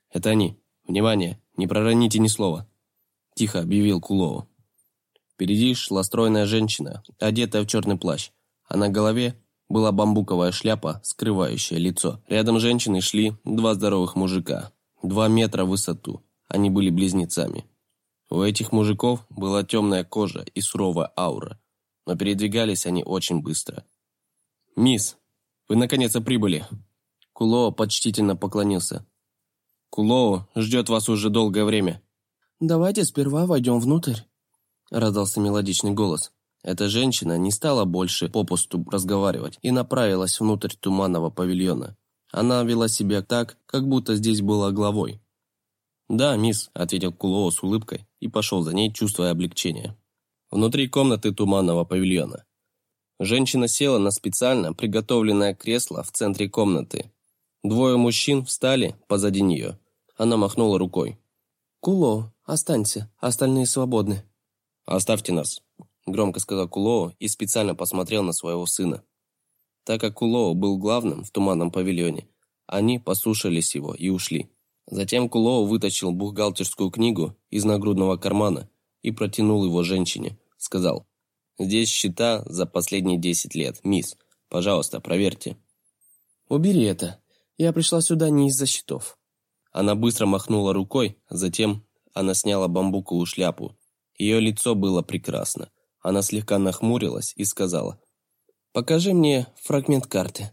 E: «Это они. Внимание, не пророните ни слова», – тихо объявил Кулову. Впереди шла стройная женщина, одетая в черный плащ, а на голове была бамбуковая шляпа, скрывающая лицо. Рядом с женщиной шли два здоровых мужика, два метра в высоту. Они были близнецами. У этих мужиков была темная кожа и суровая аура, но передвигались они очень быстро. «Мисс, вы наконец-то прибыли!» Кулоо почтительно поклонился. «Кулоо ждет вас уже долгое время».
C: «Давайте сперва войдем внутрь», –
E: раздался мелодичный голос. Эта женщина не стала больше попусту разговаривать и направилась внутрь туманного павильона. Она вела себя так, как будто здесь была главой. «Да, мисс», – ответил Кулоо с улыбкой и пошел за ней, чувствуя облегчение. Внутри комнаты туманного павильона. Женщина села на специально приготовленное кресло в центре комнаты. Двое мужчин встали позади нее. Она махнула рукой.
C: «Куло, останься, остальные свободны».
E: «Оставьте нас», громко сказал Кулоо и специально посмотрел на своего сына. Так как Кулоо был главным в туманном павильоне, они послушались его и ушли. Затем Кулоо вытащил бухгалтерскую книгу из нагрудного кармана и протянул его женщине. Сказал, «Здесь счета за последние 10 лет, мисс. Пожалуйста, проверьте».
C: «Убери это. Я пришла сюда не из-за счетов».
E: Она быстро махнула рукой, затем она сняла бамбуковую шляпу. Ее лицо было прекрасно. Она слегка нахмурилась и сказала. «Покажи мне фрагмент карты».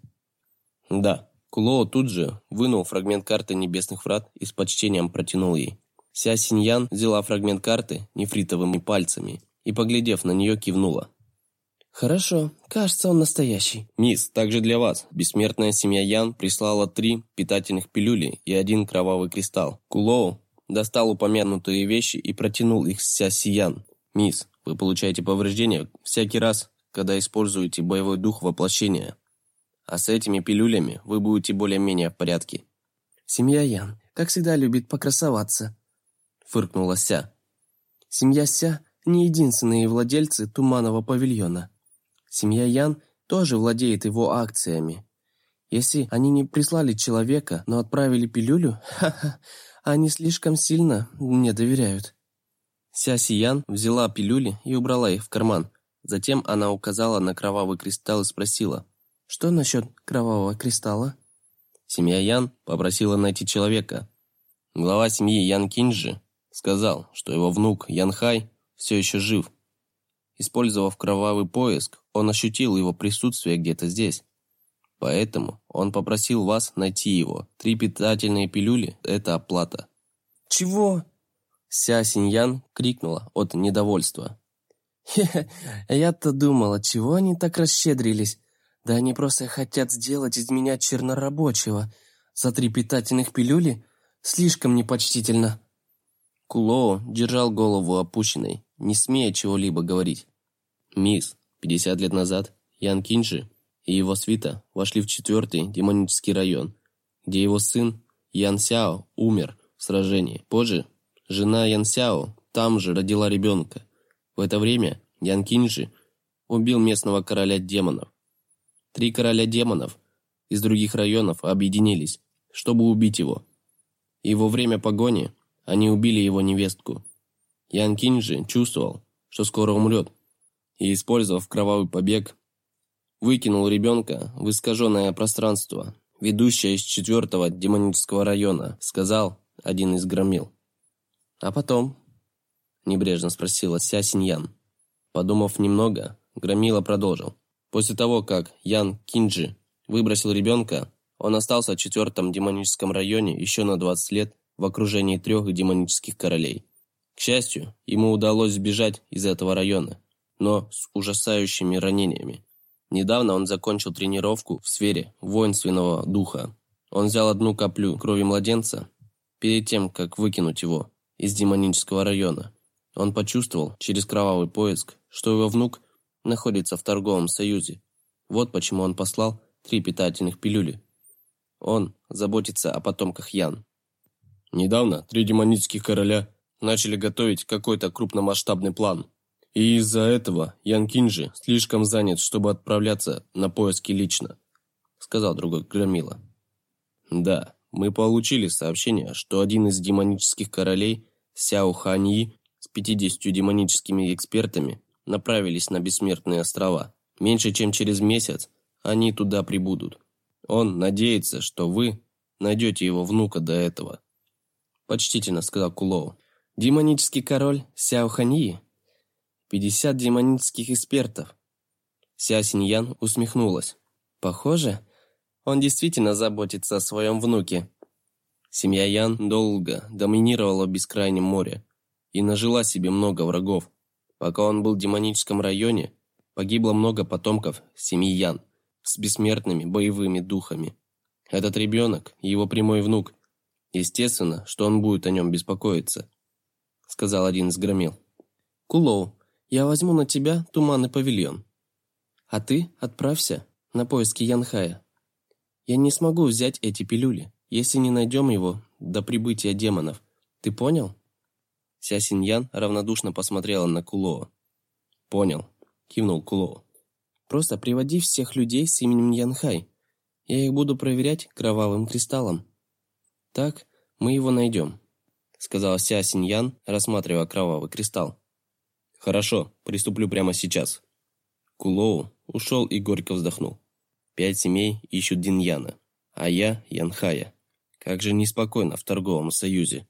E: «Да». Кулоо тут же вынул фрагмент карты небесных врат и с почтением протянул ей. Ся Синьян взяла фрагмент карты нефритовыми пальцами и, поглядев на нее, кивнула.
C: «Хорошо, кажется, он настоящий».
E: «Мисс, также для вас. Бессмертная семья Ян прислала три питательных пилюли и один кровавый кристалл. Кулоу достал упомянутые вещи и протянул их Ся Сиян. Мисс, вы получаете повреждения всякий раз, когда используете боевой дух воплощения. А с этими пилюлями вы будете более-менее в порядке.
C: «Семья Ян, как всегда, любит покрасоваться», – фыркнула Ся. «Семья Ся – не единственные владельцы Туманного павильона. Семья Ян тоже владеет его акциями. Если они не прислали человека, но отправили пилюлю, ха-ха, они слишком сильно мне доверяют».
E: Ся Сиян взяла пилюли и убрала их в карман. Затем она указала на кровавый кристалл и спросила.
C: «Что насчет кровавого кристалла?»
E: Семья Ян попросила найти человека. Глава семьи Ян Кинджи сказал, что его внук Ян Хай все еще жив. Использовав кровавый поиск, он ощутил его присутствие где-то здесь. Поэтому он попросил вас найти его. Три питательные пилюли – это оплата.
C: «Чего?»
E: Ся Синьян крикнула от недовольства.
C: «Хе-хе, я-то думала, чего они так расщедрились? Да они просто хотят сделать из меня чернорабочего. За три питательных пилюли? Слишком непочтительно».
E: Кулоо держал голову опущенной, не смея чего-либо говорить. «Мисс, 50 лет назад Ян Кинджи и его свита вошли в четвертый демонический район, где его сын Ян Сяо умер в сражении. Позже Жена Ян Сяо там же родила ребенка. В это время Ян Кинжи убил местного короля демонов. Три короля демонов из других районов объединились, чтобы убить его. И во время погони они убили его невестку. Ян Кинжи чувствовал, что скоро умрет, и, использовав кровавый побег, выкинул ребенка в искаженное пространство, ведущее из четвертого демонического района, сказал один из громил. «А потом?» – небрежно спросила Ся Синьян. Подумав немного, Громила продолжил. После того, как Ян Кинджи выбросил ребенка, он остался в четвертом демоническом районе еще на 20 лет в окружении трех демонических королей. К счастью, ему удалось сбежать из этого района, но с ужасающими ранениями. Недавно он закончил тренировку в сфере воинственного духа. Он взял одну каплю крови младенца перед тем, как выкинуть его из демонического района. Он почувствовал через кровавый поиск, что его внук находится в торговом союзе. Вот почему он послал три питательных пилюли. Он заботится о потомках Ян. Недавно три демонических короля начали готовить какой-то крупномасштабный план. И из-за этого Ян Кинджи слишком занят, чтобы отправляться на поиски лично, сказал другой Громила. Да, мы получили сообщение, что один из демонических королей, Сяо Ханьи, с 50 демоническими экспертами направились на Бессмертные острова. Меньше чем через месяц они туда прибудут. Он надеется, что вы найдете его внука до этого. Почтительно сказал Кулоу. Демонический король Сяо Ханьи. 50 демонических экспертов. Ся Синьян усмехнулась. Похоже, он действительно заботится о своем внуке. Семья Ян долго доминировала в бескрайнем море и нажила себе много врагов. Пока он был в демоническом районе, погибло много потомков семьи Ян с бессмертными боевыми духами. Этот ребенок – его прямой внук. Естественно, что он будет о нем беспокоиться, сказал один из громил. Кулоу, я возьму на тебя туманный павильон. А ты отправься на поиски Янхая. Я не смогу взять эти пилюли, если не найдем его до прибытия демонов. Ты понял? Ся Синьян равнодушно посмотрела на Кулоо. «Понял», – кивнул Кулоо. «Просто приводи всех людей с именем Янхай. Я их буду проверять кровавым кристаллом. Так мы его найдем», – сказала Ся Синьян, рассматривая кровавый кристалл. «Хорошо, приступлю прямо сейчас». Кулоу ушел и горько вздохнул. «Пять семей ищут Диньяна, а я – Янхая. Как же неспокойно в торговом союзе».